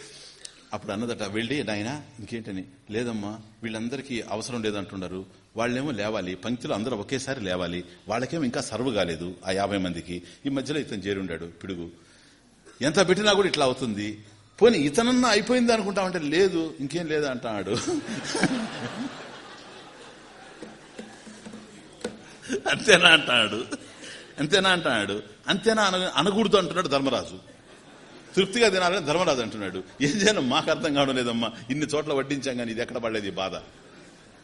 Speaker 1: అప్పుడు అన్నదట వెళ్ళి నాయన ఇంకేంటని? లేదమ్మా వీళ్ళందరికీ అవసరం లేదంటున్నారు. వాళ్ళేమో లేవాలి పంక్తిలో అందరూ ఒకేసారి లేవాలి. వాళ్ళకేమో ఇంకా సర్వ్ కాలేదు ఆ యాభై మందికి. ఈ మధ్యలో ఇతను చేరుండాడు పిడుగు. ఎంత పెట్టినా కూడా ఇట్లా అవుతుంది. పోనీ ఇతనన్నా అయిపోయింది అనుకుంటామంటే లేదు ఇంకేం లేదు అంటాడు. అంతేనా అంటాడు. అంతేనా అంటాడు. అంతేనా అనకూడదు అంటున్నాడు ధర్మరాజు. తృప్తిగా తినాలని ధర్మరాజు అంటున్నాడు. ఏం చేయను మాకు అర్థం కావడం లేదమ్మా. ఇన్ని చోట్ల వడ్డించాం కానీ ఇది ఎక్కడ పడలేదు బాధ.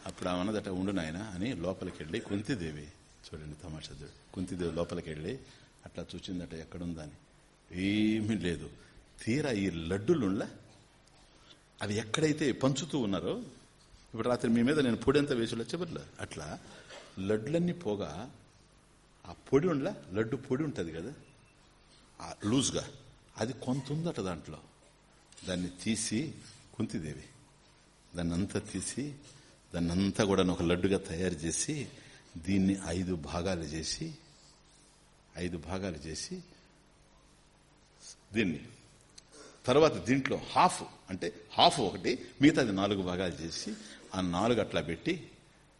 Speaker 1: అప్పుడు ఆమె ఉండు నాయన అని లోపలికి వెళ్ళి కుంతిదేవి చూడండి తమాషా చూడు. కుంతిదేవి లోపలికి వెళ్ళి అట్లా చూచిందట ఎక్కడుందని. ఏమీ లేదు. తీరా ఈ లడ్డులుండ్ల? అవి ఎక్కడైతే పంచుతూ ఉన్నారో ఇప్పుడు రాత్రి మీ మీద నేను పొడి ఎంత వేసి చెప్పట్లే అట్లా లడ్లన్నీ పోగా ఆ పొడి ఉండలా లడ్డు పొడి ఉంటుంది కదా? ఆ లూజ్గా. అది కొంత ఉందట దాంట్లో. దాన్ని తీసి కుంతిదేవి దాన్ని అంతా తీసి దాన్ని అంతా కూడా ఒక లడ్డుగా తయారు చేసి దీన్ని ఐదు భాగాలు చేసి ఐదు భాగాలు చేసి దీన్ని. తర్వాత దీంట్లో హాఫ్ అంటే హాఫ్ ఒకటి మిగతాది నాలుగు భాగాలు చేసి ఆ నాలుగు అట్లా పెట్టి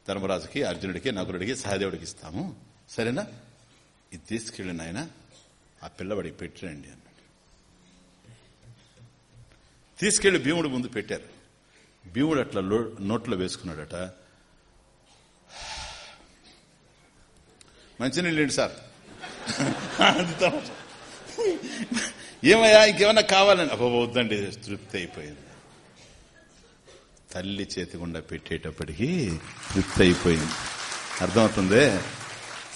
Speaker 1: ధర్మరాజుకి అర్జునుడికి నగురుడికి సహదేవుడికి ఇస్తాము. సరేనా? ఇది తీసుకెళ్ళిన ఆయన ఆ పిల్లవాడికి పెట్టిరండి అన్నాడు. తీసుకెళ్ళి భీముడు ముందు పెట్టారు. భీముడు అట్లా నోట్లో వేసుకున్నాడట. మంచినీళ్ళు సార్. [laughs] అది [laughs] ఏమయ్యా ఇంకేమన్నా కావాలని? అబ్బో వద్దండి తృప్తి అయిపోయింది. తల్లి చేతి గుండా పెట్టేటప్పటికీ తృప్తి అయిపోయింది. అర్థమవుతుంది?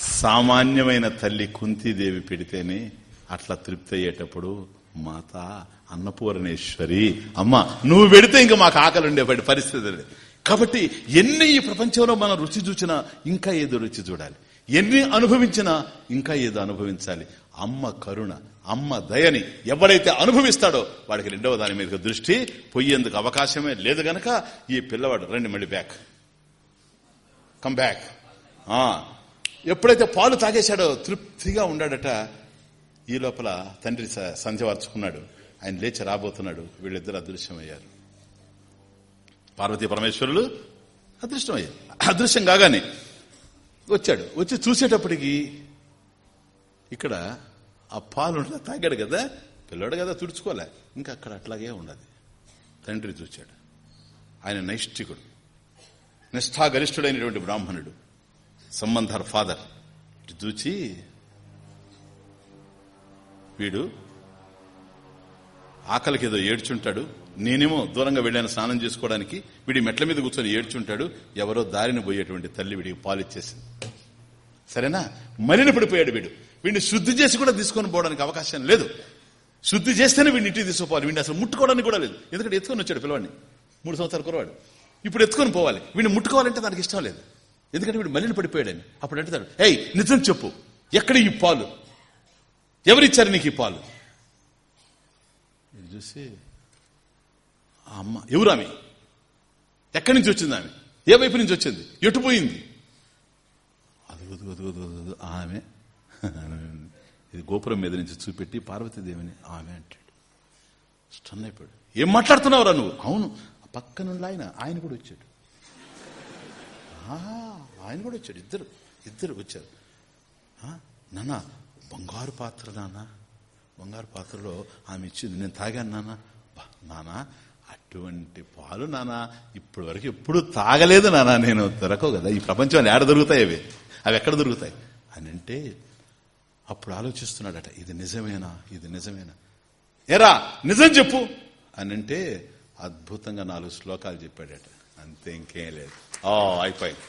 Speaker 1: సామాన్యమైన తల్లి కుంతీదేవి పెడితేనే అట్లా తృప్తి అయ్యేటప్పుడు మాత అన్నపూర్ణేశ్వరి అమ్మ నువ్వు పెడితే ఇంకా మాకు ఆకలి ఉండే పరిస్థితి కాబట్టి ఎన్ని ఈ ప్రపంచంలో మనం రుచి చూచినా ఇంకా ఏదో రుచి చూడాలి. ఎన్ని అనుభవించినా ఇంకా ఏదో అనుభవించాలి. అమ్మ కరుణ అమ్మ దయని ఎవడైతే అనుభవిస్తాడో వాడికి రెండవ దాని మీద దృష్టి పొయ్యేందుకు అవకాశమే లేదు గనక ఈ పిల్లవాడు రండి మళ్ళీ బ్యాక్. Come back. ఎప్పుడైతే పాలు తాగేశాడో తృప్తిగా ఉండాడట ఈ లోపల తండ్రి స- ఆయన లేచి రాబోతున్నాడు. వీళ్ళిద్దరు అదృశ్యమయ్యారు. పార్వతీ పరమేశ్వరులు అదృష్టమయ్యారు అదృశ్యం కాగానే వచ్చాడు. వచ్చి చూసేటప్పటికి ఇక్కడ ఆ పాలు తాగాడు కదా పిల్లాడు కదా తుడుచుకోలే. ఇంకా అక్కడ అట్లాగే ఉండదు. తండ్రి చూచాడు. ఆయన నైష్ఠికుడు. నిష్ఠాగరిష్ఠుడైనటువంటి బ్రాహ్మణుడు. సంబంధర్ ఫాదర్. ఇటు చూచి వీడు ఆకలికి ఏదో ఏడ్చుంటాడు. నేనేమో దూరంగా వెళ్ళాను స్నానం చేసుకోవడానికి. వీడి మెట్ల మీద కూర్చొని ఏడ్చుంటాడు. ఎవరో దారిని పోయేటువంటి తల్లి వీడికి పాలిచ్చేసింది. సరేనా? మలిన పడిపోయాడు వీడు. వీడిని శుద్ధి చేసి కూడా తీసుకొని పోవడానికి అవకాశం లేదు. శుద్ధి చేస్తేనే వీడిని ఇంటికి తీసుకుపోవాలి. వీడిని అసలు ముట్టుకోవడానికి కూడా లేదు. ఎందుకంటే ఎత్తుకొని వచ్చాడు పిల్లవాడిని. మూడు సంవత్సరాలు కురవాడు ఇప్పుడు ఎత్తుకొని పోవాలి. వీడిని ముట్టుకోవాలంటే దానికి ఇష్టం లేదు. ఎందుకంటే వీడు మళ్ళీ పడిపోయాడని. అప్పుడు అంటాడు ఏయ్ నిజం చెప్పు. ఎక్కడ ఈ పాలు? ఎవరిచ్చారు నీకు ఈ పాలు? చూసి ఆ అమ్మ ఎవరు ఆమె? ఎక్కడి నుంచి వచ్చింది ఆమె? ఏ వైపు నుంచి వచ్చింది? ఎటు పోయింది? అది ఆమె [laughs] ఇది గోపురం మీద నుంచి చూపెట్టి పార్వతీదేవిని ఆమె అంటాడు. స్టన్ అయిపోయాడు ఏం మాట్లాడుతున్నావురా నువ్వు? అవును ఆ పక్కనుండి ఆయన ఆయన కూడా వచ్చాడు. ఆయన కూడా వచ్చాడు. ఇద్దరు ఇద్దరు వచ్చారు. ఆ, నాన్న బంగారు పాత్ర నాన్న బంగారు పాత్రలో ఆమె ఇచ్చింది. నేను తాగాను నాన్న. నానా అటువంటి పాలు నానా ఇప్పటి వరకు ఎప్పుడు తాగలేదు నానా నేను. దొరకవు కదా. ఈ ప్రపంచంలో ఏడ దొరుకుతాయి అవి. అవి ఎక్కడ దొరుకుతాయి? అని అంటే అప్పుడు ఆలోచిస్తున్నాడట ఇది నిజమేనా? ఇది నిజమేనా? ఎరా నిజం చెప్పు. అని అంటే అద్భుతంగా నాలుగు శ్లోకాలు చెప్పాడట. అంతే ఇంకేం లేదు. ఆ అయిపోయింది.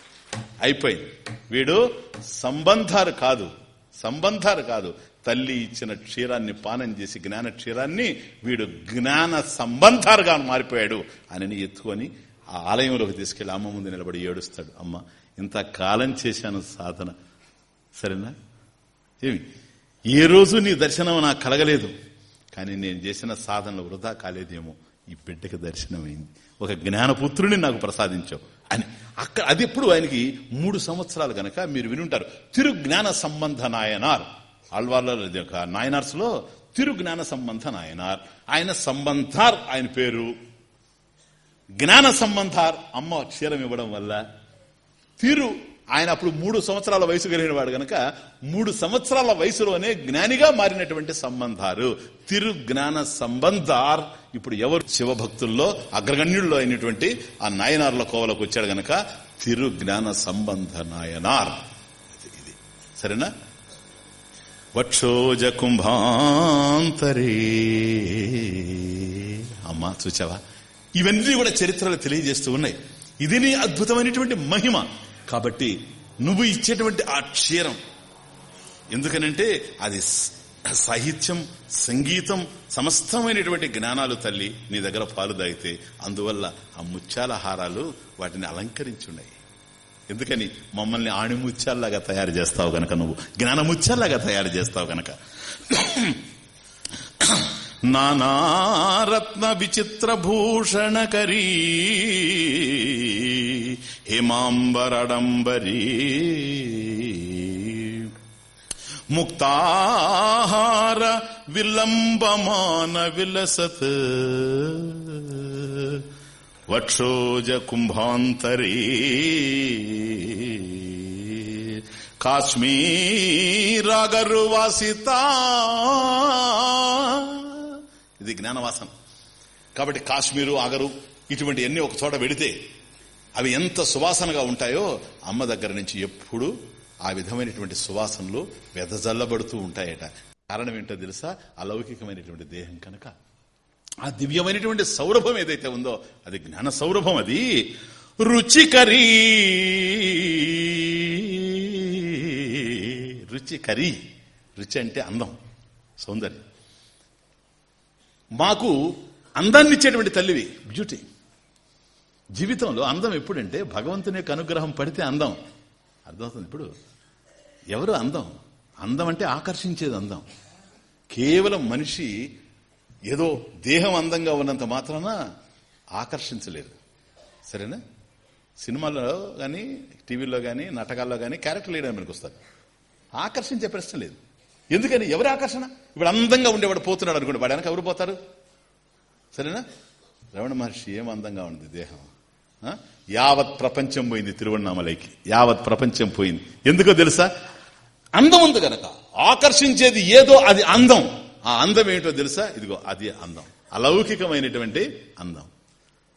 Speaker 1: అయిపోయింది. వీడు సంబంధాలు కాదు. సంబంధాలు కాదు. తల్లి ఇచ్చిన క్షీరాన్ని పానం చేసి జ్ఞాన క్షీరాన్ని వీడు జ్ఞాన సంబంధాలుగా మారిపోయాడు అని ఎత్తుకొని ఆ ఆలయంలోకి తీసుకెళ్ళి అమ్మ ముందు నిలబడి ఏడుస్తాడు. అమ్మ ఇంత కాలం చేశాను సాధన. సరేనా? ఏమి? ఏ రోజు నీ దర్శనం నాకు కలగలేదు. కానీ నేను చేసిన సాధనలు వృధా కాలేదేమో. ఈ బిడ్డకి దర్శనమైంది. ఒక జ్ఞానపుత్రుని నాకు ప్రసాదించావు అని. అక్కడ అది ఎప్పుడు ఆయనకి మూడు సంవత్సరాలు గనక మీరు వినుంటారు. తిరు జ్ఞాన సంబంధ నాయనార్. ఆళ్వార్ల నాయనార్స్లో తిరు జ్ఞాన సంబంధ నాయనార్. ఆయన సంబంధార్ ఆయన పేరు. జ్ఞాన సంబంధార్ అమ్మ క్షీరం ఇవ్వడం వల్ల తిరు ఆయన అప్పుడు మూడు సంవత్సరాల వయసు కలిగిన వాడు గనక మూడు సంవత్సరాల వయసులోనే జ్ఞానిగా మారినటువంటి సంబంధాలు. తిరు జ్ఞాన సంబంధార్. ఇప్పుడు ఎవరు? శివభక్తుల్లో అగ్రగణ్యుల్లో అయినటువంటి ఆ నాయనార్ల కోవలకు వచ్చాడు గనక తిరు జ్ఞాన సంబంధ నాయనార్. ఇది. సరేనా? వక్షోజ కుంభాంతరే. అమ్మా చూచావా? ఇవన్నీ కూడా చరిత్రలు తెలియజేస్తూ ఉన్నాయి. ఇది నీ అద్భుతమైనటువంటి మహిమ. కాబట్టి నువ్వు ఇచ్చేటువంటి ఆ క్షీరం. ఎందుకనంటే అది సాహిత్యం సంగీతం సమస్తమైనటువంటి జ్ఞానాలు తల్లి నీ దగ్గర పాలు దాగితే అందువల్ల ఆ ముత్యాల హారాలు వాటిని అలంకరించున్నాయి ఎందుకని? మమ్మల్ని ఆణిముత్యాల్లాగా తయారు చేస్తావు గనక నువ్వు. జ్ఞానముత్యాల్లాగా తయారు చేస్తావు గనక. నానారత్న విచిత్ర భూషణకరీ హిమాంబరడంబరీ. ముక్తాహార విలంబమాన విలసత్ వక్షోజ కుంభాంతరీ. కాశ్మీరాగరువాసిత. ఇది జ్ఞానవాసం కాబట్టి కాశ్మీరు ఆగరు ఇటువంటి అన్ని ఒక చోట పెడితే అవి ఎంత సువాసనగా ఉంటాయో అమ్మ దగ్గర నుంచి ఎప్పుడు ఆ విధమైనటువంటి సువాసనలు వెదజల్లబడుతూ ఉంటాయట. కారణం ఏంటో తెలుసా? అలౌకికమైనటువంటి దేహం కనుక. ఆ దివ్యమైనటువంటి సౌరభం ఏదైతే ఉందో అది జ్ఞాన సౌరభం అది. రుచికరీ. రుచికరీ. రుచి అంటే అందం సౌందర్యం. మాకు అందాన్ని ఇచ్చేటువంటి తల్లివి బ్యూటీ జీవితంలో అందం ఎప్పుడంటే భగవంతుని యొక్క అనుగ్రహం పడితే అందం. అర్థమవుతుంది ఇప్పుడు? ఎవరు అందం? అందం అంటే ఆకర్షించేది అందం. కేవలం మనిషి ఏదో దేహం అందంగా ఉన్నంత మాత్రాన ఆకర్షించలేదు. సరేనా? సినిమాలో కానీ టీవీలో కానీ నాటకాల్లో కానీ క్యారెక్టర్ లేడని మనకు వస్తారు ఆకర్షించే ప్రశ్న లేదు. ఎందుకని? ఎవరు ఆకర్షణ? ఇప్పుడు అందంగా ఉండేవాడు పోతున్నాడు అనుకోండి వాడు వెనక ఎవరు పోతారు? సరేనా? రమణ మహర్షి ఏం అందంగా ఉంది దేహం? యావత్ ప్రపంచం పోయింది తిరువన్నామలైకి యావత్ ప్రపంచం పోయింది. ఎందుకో తెలుసా? అందం ఉంది గనక. ఆకర్షించేది ఏదో అది అందం. ఆ అందం ఏంటో తెలుసా? ఇదిగో అది అందం. అలౌకికమైనటువంటి అందం.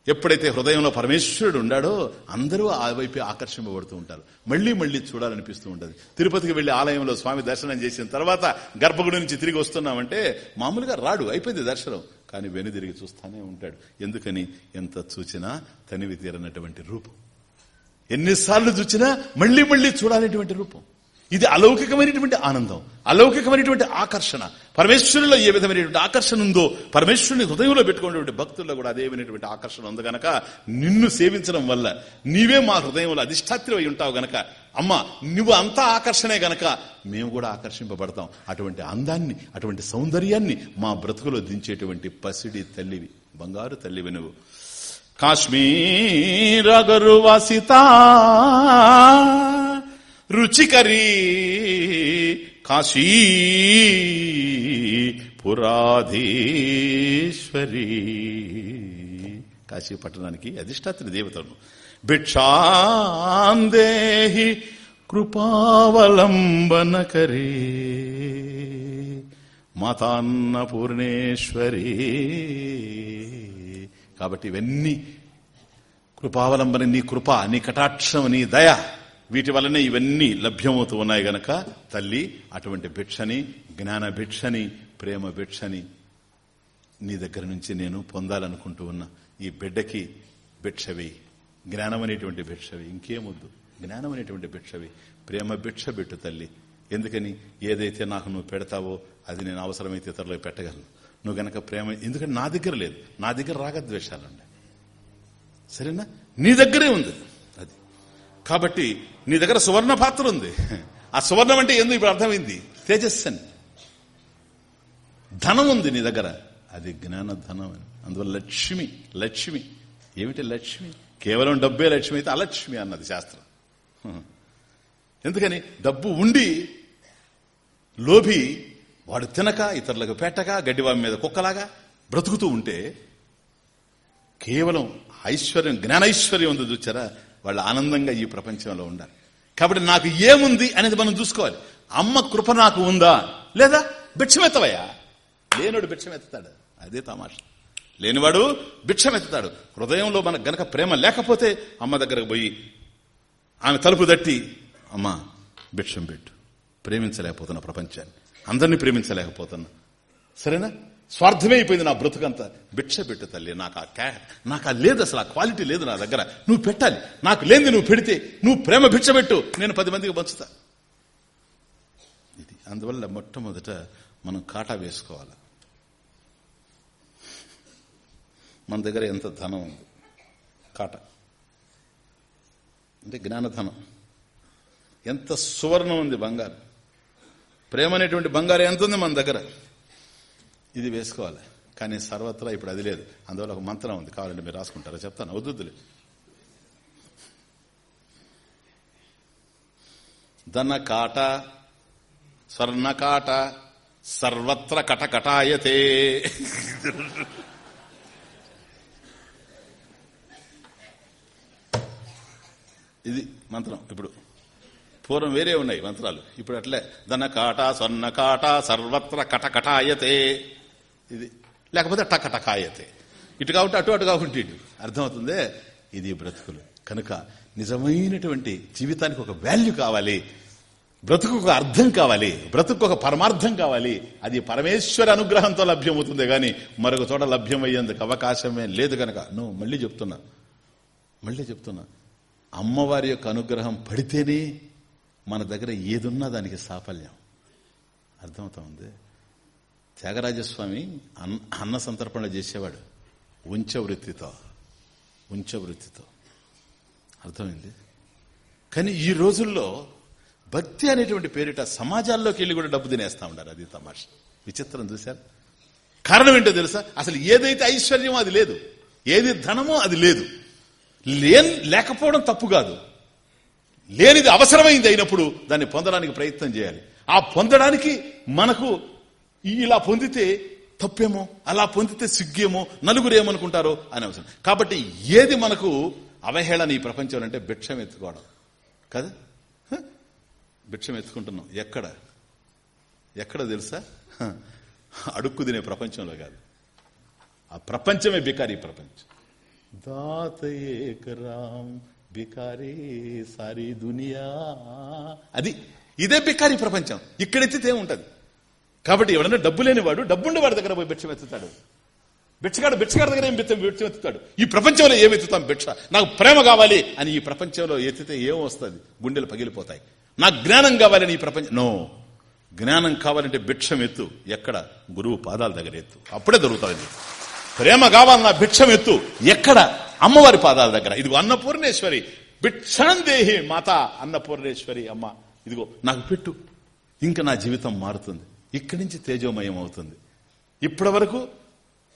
Speaker 1: ఎప్పుడైతే హృదయంలో పరమేశ్వరుడు ఉండాడో అందరూ ఆ వైపు ఆకర్షింపబడుతూ ఉంటారు. మళ్ళీ మళ్ళీ చూడాలనిపిస్తూ ఉంటుంది. తిరుపతికి వెళ్ళి ఆలయంలో స్వామి దర్శనం చేసిన తర్వాత గర్భగుడి నుంచి తిరిగి వస్తున్నామంటే మామూలుగా రాడు అయిపోయింది దర్శనం. కానీ వెనుదిరిగి చూస్తానే ఉంటాడు. ఎందుకని? ఎంత చూచినా తనివి తీరనటువంటి రూపం. ఎన్నిసార్లు చూచినా మళ్ళీ మళ్ళీ చూడాలనేటువంటి రూపం. ఇది అలౌకికమైనటువంటి ఆనందం అలౌకికమైనటువంటి ఆకర్షణ. పరమేశ్వరులో ఏ విధమైనటువంటి ఆకర్షణ ఉందో పరమేశ్వరుని హృదయంలో పెట్టుకున్నటువంటి భక్తుల్లో కూడా అదేమైనటువంటి ఆకర్షణ ఉంది గనక నిన్ను సేవించడం వల్ల నీవే మా హృదయంలో అధిష్టాత్రి ఉంటావు గనక అమ్మ నువ్వు అంతా ఆకర్షణే గనక మేము కూడా ఆకర్షింపబడతాం. అటువంటి అందాన్ని అటువంటి సౌందర్యాన్ని మా బ్రతుకులో దించేటువంటి పసిడి తల్లివి బంగారు తల్లివి నువ్వు. కాశ్మీరగరు వాసిత. రుచికరీ కాశీ పురాధీశ్వరి. కాశీ పట్టణానికి అధిష్టాత్రి దేవతను. భిక్షాందేహి కృపావలంబనకరీ. మాతాన్నపూర్ణేశ్వరి. కాబట్టి ఇవన్నీ కృపావలంబన నీ కృప నీ కటాక్షం నీ దయ వీటి వలనే ఇవన్నీ లభ్యమవుతూ ఉన్నాయి గనక తల్లి అటువంటి భిక్షని జ్ఞాన భిక్షని ప్రేమ భిక్షని నీ దగ్గర నుంచి నేను పొందాలనుకుంటూ ఉన్నా ఈ బిడ్డకి భిక్షవి జ్ఞానం అనేటువంటి భిక్షవి ఇంకేమొద్దు జ్ఞానం అనేటువంటి భిక్షవి ప్రేమ భిక్ష పెట్టు తల్లి. ఎందుకని? ఏదైతే నాకు నువ్వు పెడతావో అది నేను అవసరమైతే ఇతరులకు పెట్టగలను. నువ్వు గనక ప్రేమ ఎందుకంటే నా దగ్గర లేదు. నా దగ్గర రాగద్వేషాలుండే సరేనా? నీ దగ్గరే ఉంది. కాబట్టి నీ దగ్గర సువర్ణ పాత్ర ఉంది. ఆ సువర్ణం అంటే ఎందుకు ఇప్పుడు అర్థమైంది? తేజస్సన్. ధనం ఉంది నీ దగ్గర. అది జ్ఞాన ధనం అని. అందువల్ల లక్ష్మి లక్ష్మి. ఏమిటి లక్ష్మి? కేవలం డబ్బే లక్ష్మి అయితే అలక్ష్మి అన్నది శాస్త్రం. ఎందుకని? డబ్బు ఉండి లోభి వాడు తినక ఇతరులకు పెట్టక గడ్డివామి మీద కుక్కలాగా బ్రతుకుతూ ఉంటే కేవలం ఐశ్వర్యం జ్ఞానైశ్వర్యం ఉంది చూచారా? వాళ్ళు ఆనందంగా ఈ ప్రపంచంలో ఉండాలి. కాబట్టి నాకు ఏముంది అనేది మనం చూసుకోవాలి. అమ్మ కృప నాకు ఉందా? లేదా భిక్షమెత్తవయ్యా? లేనుడు భిక్షమెత్తుతాడు. అదే తమాష. లేనివాడు భిక్షమెత్తుతాడు. హృదయంలో మనకు గనక ప్రేమ లేకపోతే అమ్మ దగ్గరకు పోయి ఆమె తలుపు తట్టి అమ్మా భిక్షం పెట్టు. ప్రేమించలేకపోతున్నా ప్రపంచాన్ని. అందరినీ ప్రేమించలేకపోతున్నా. సరేనా? స్వార్థమే అయిపోయింది నా బ్రతుకంతా. భిక్ష పెట్టు తల్లి నాకు ఆ క్యా నాకు ఆ లేదు అసలు ఆ క్వాలిటీ లేదు నా దగ్గర. నువ్వు పెట్టాలి. నాకు లేనిది నువ్వు పెడితే నువ్వు ప్రేమ భిక్ష పెట్టు నేను పది మందికి పంచుతా. ఇది అందువల్ల మొట్టమొదట మనం కాటా వేసుకోవాలి. మన దగ్గర ఎంత ధనం ఉంది? కాట. అంటే జ్ఞానధనం. ఎంత సువర్ణం ఉంది బంగారు. ప్రేమ అనేటువంటి బంగారు ఎంత ఉంది మన దగ్గర? ఇది వేసుకోవాలి. కానీ సర్వత్రా ఇప్పుడు అది లేదు. అందువల్ల ఒక మంత్రం ఉంది. కావాలంటే మీరు రాసుకుంటారా? చెప్తాను. వద్దులే ధన కాట స్వర్ణకాట సర్వత్ర కటకటాయతే. ఇది మంత్రం. ఇప్పుడు పూర్వం వేరే ఉన్నాయి మంత్రాలు. ఇప్పుడు అట్లే. ధన కాట సర్వత్ర కటకటాయతే. ఇది లేకపోతే టక టకటకాయతే ఇటు కాబట్టి అటు అటు కాబట్టి ఇటు అర్థమవుతుందే? ఇది బ్రతుకులు. కనుక నిజమైనటువంటి జీవితానికి ఒక వాల్యూ కావాలి. బ్రతుకు ఒక అర్థం కావాలి. బ్రతుకు ఒక పరమార్థం కావాలి. అది పరమేశ్వర అనుగ్రహంతో లభ్యమవుతుంది కానీ మరొక చోట లభ్యమయ్యేందుకు అవకాశమే లేదు కనుక నువ్వు మళ్ళీ చెప్తున్నా. మళ్ళీ చెప్తున్నా. అమ్మవారి యొక్క అనుగ్రహం పడితేనే మన దగ్గర ఏదున్నా దానికి సాఫల్యం. అర్థమవుతా ఉంది? త్యాగరాజస్వామి అన్న సంతర్పణ చేసేవాడు. ఉంచ వృత్తితో ఉంచ వృత్తితో అర్థమైంది? కానీ ఈ రోజుల్లో భక్తి అనేటువంటి పేరిట సమాజాల్లోకి వెళ్ళి కూడా డబ్బు తినేస్తా ఉన్నారు అది తమాష. విచిత్రం చూశారు? కారణం ఏంటో తెలుసా? అసలు ఏదైతే ఐశ్వర్యమో అది లేదు. ఏది ధనమో అది లేదు. లేన్ లేకపోవడం తప్పు కాదు. లేనిది అవసరమైంది అయినప్పుడు దాన్ని పొందడానికి ప్రయత్నం చేయాలి. ఆ పొందడానికి మనకు ఇలా పొందితే తప్పేమో అలా పొందితే సిగ్గేమో నలుగురు ఏమనుకుంటారో అని అవసరం. కాబట్టి ఏది మనకు అవహేళన ఈ ప్రపంచంలో అంటే భిక్షం ఎత్తుకోవడం. కదా? భిక్షం ఎత్తుకుంటున్నాం. ఎక్కడ? ఎక్కడ తెలుసా. అడుక్కు తినే ప్రపంచంలో కాదు. ఆ ప్రపంచమే బికారీ ప్రపంచం. దాత ఏక రామ్ బికారీ సారీ దునియా. అది ఇదే బికారీ ప్రపంచం. ఇక్కడెత్తితే ఉంటది కాబట్టి ఎవడన్నా డబ్బు లేనివాడు డబ్బుండి వాడి దగ్గర పోయి భిక్షం ఎత్తుతాడు భిక్షగాడు దగ్గర ఏం బిచ్చం ఎత్తుతాడు ఈ ప్రపంచంలో ఏం ఎత్తుతాం భిక్ష? నాకు ప్రేమ కావాలి అని ఈ ప్రపంచంలో ఎత్తితే ఏం వస్తుంది? గుండెలు పగిలిపోతాయి. నాకు జ్ఞానం కావాలని ఈ ప్రపంచం నో. జ్ఞానం కావాలంటే భిక్షం ఎత్తు. ఎక్కడ? గురువు పాదాల దగ్గర ఎత్తు. అప్పుడే దొరుకుతుంది ప్రేమ కావాలన్నా భిక్షం ఎత్తు. ఎక్కడ? అమ్మవారి పాదాల దగ్గర. ఇదిగో అన్నపూర్ణేశ్వరి. భిక్షణం దేహి మాత అన్నపూర్ణేశ్వరి అమ్మ. ఇదిగో నాకు పెట్టు. ఇంకా నా జీవితం మారుతుంది. ఇక్కడి నుంచి తేజోమయం అవుతుంది. ఇప్పటి వరకు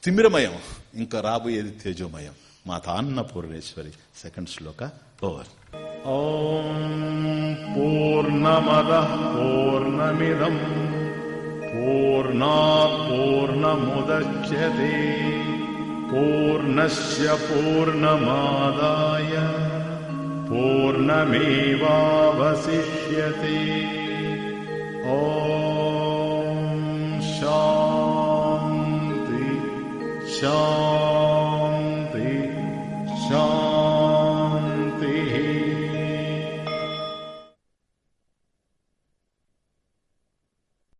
Speaker 1: తిమిరమయం ఇంకా రాబోయేది తేజోమయం. మాత అన్నపూర్ణేశ్వరి సెకండ్ శ్లోక ఓవర్.
Speaker 2: పూర్ణమద పూర్ణమిదం. పూర్ణా పూర్ణముద్య పూర్ణశ పూర్ణమాదాయ. పూర్ణమేవాసిష్యే ఓ show.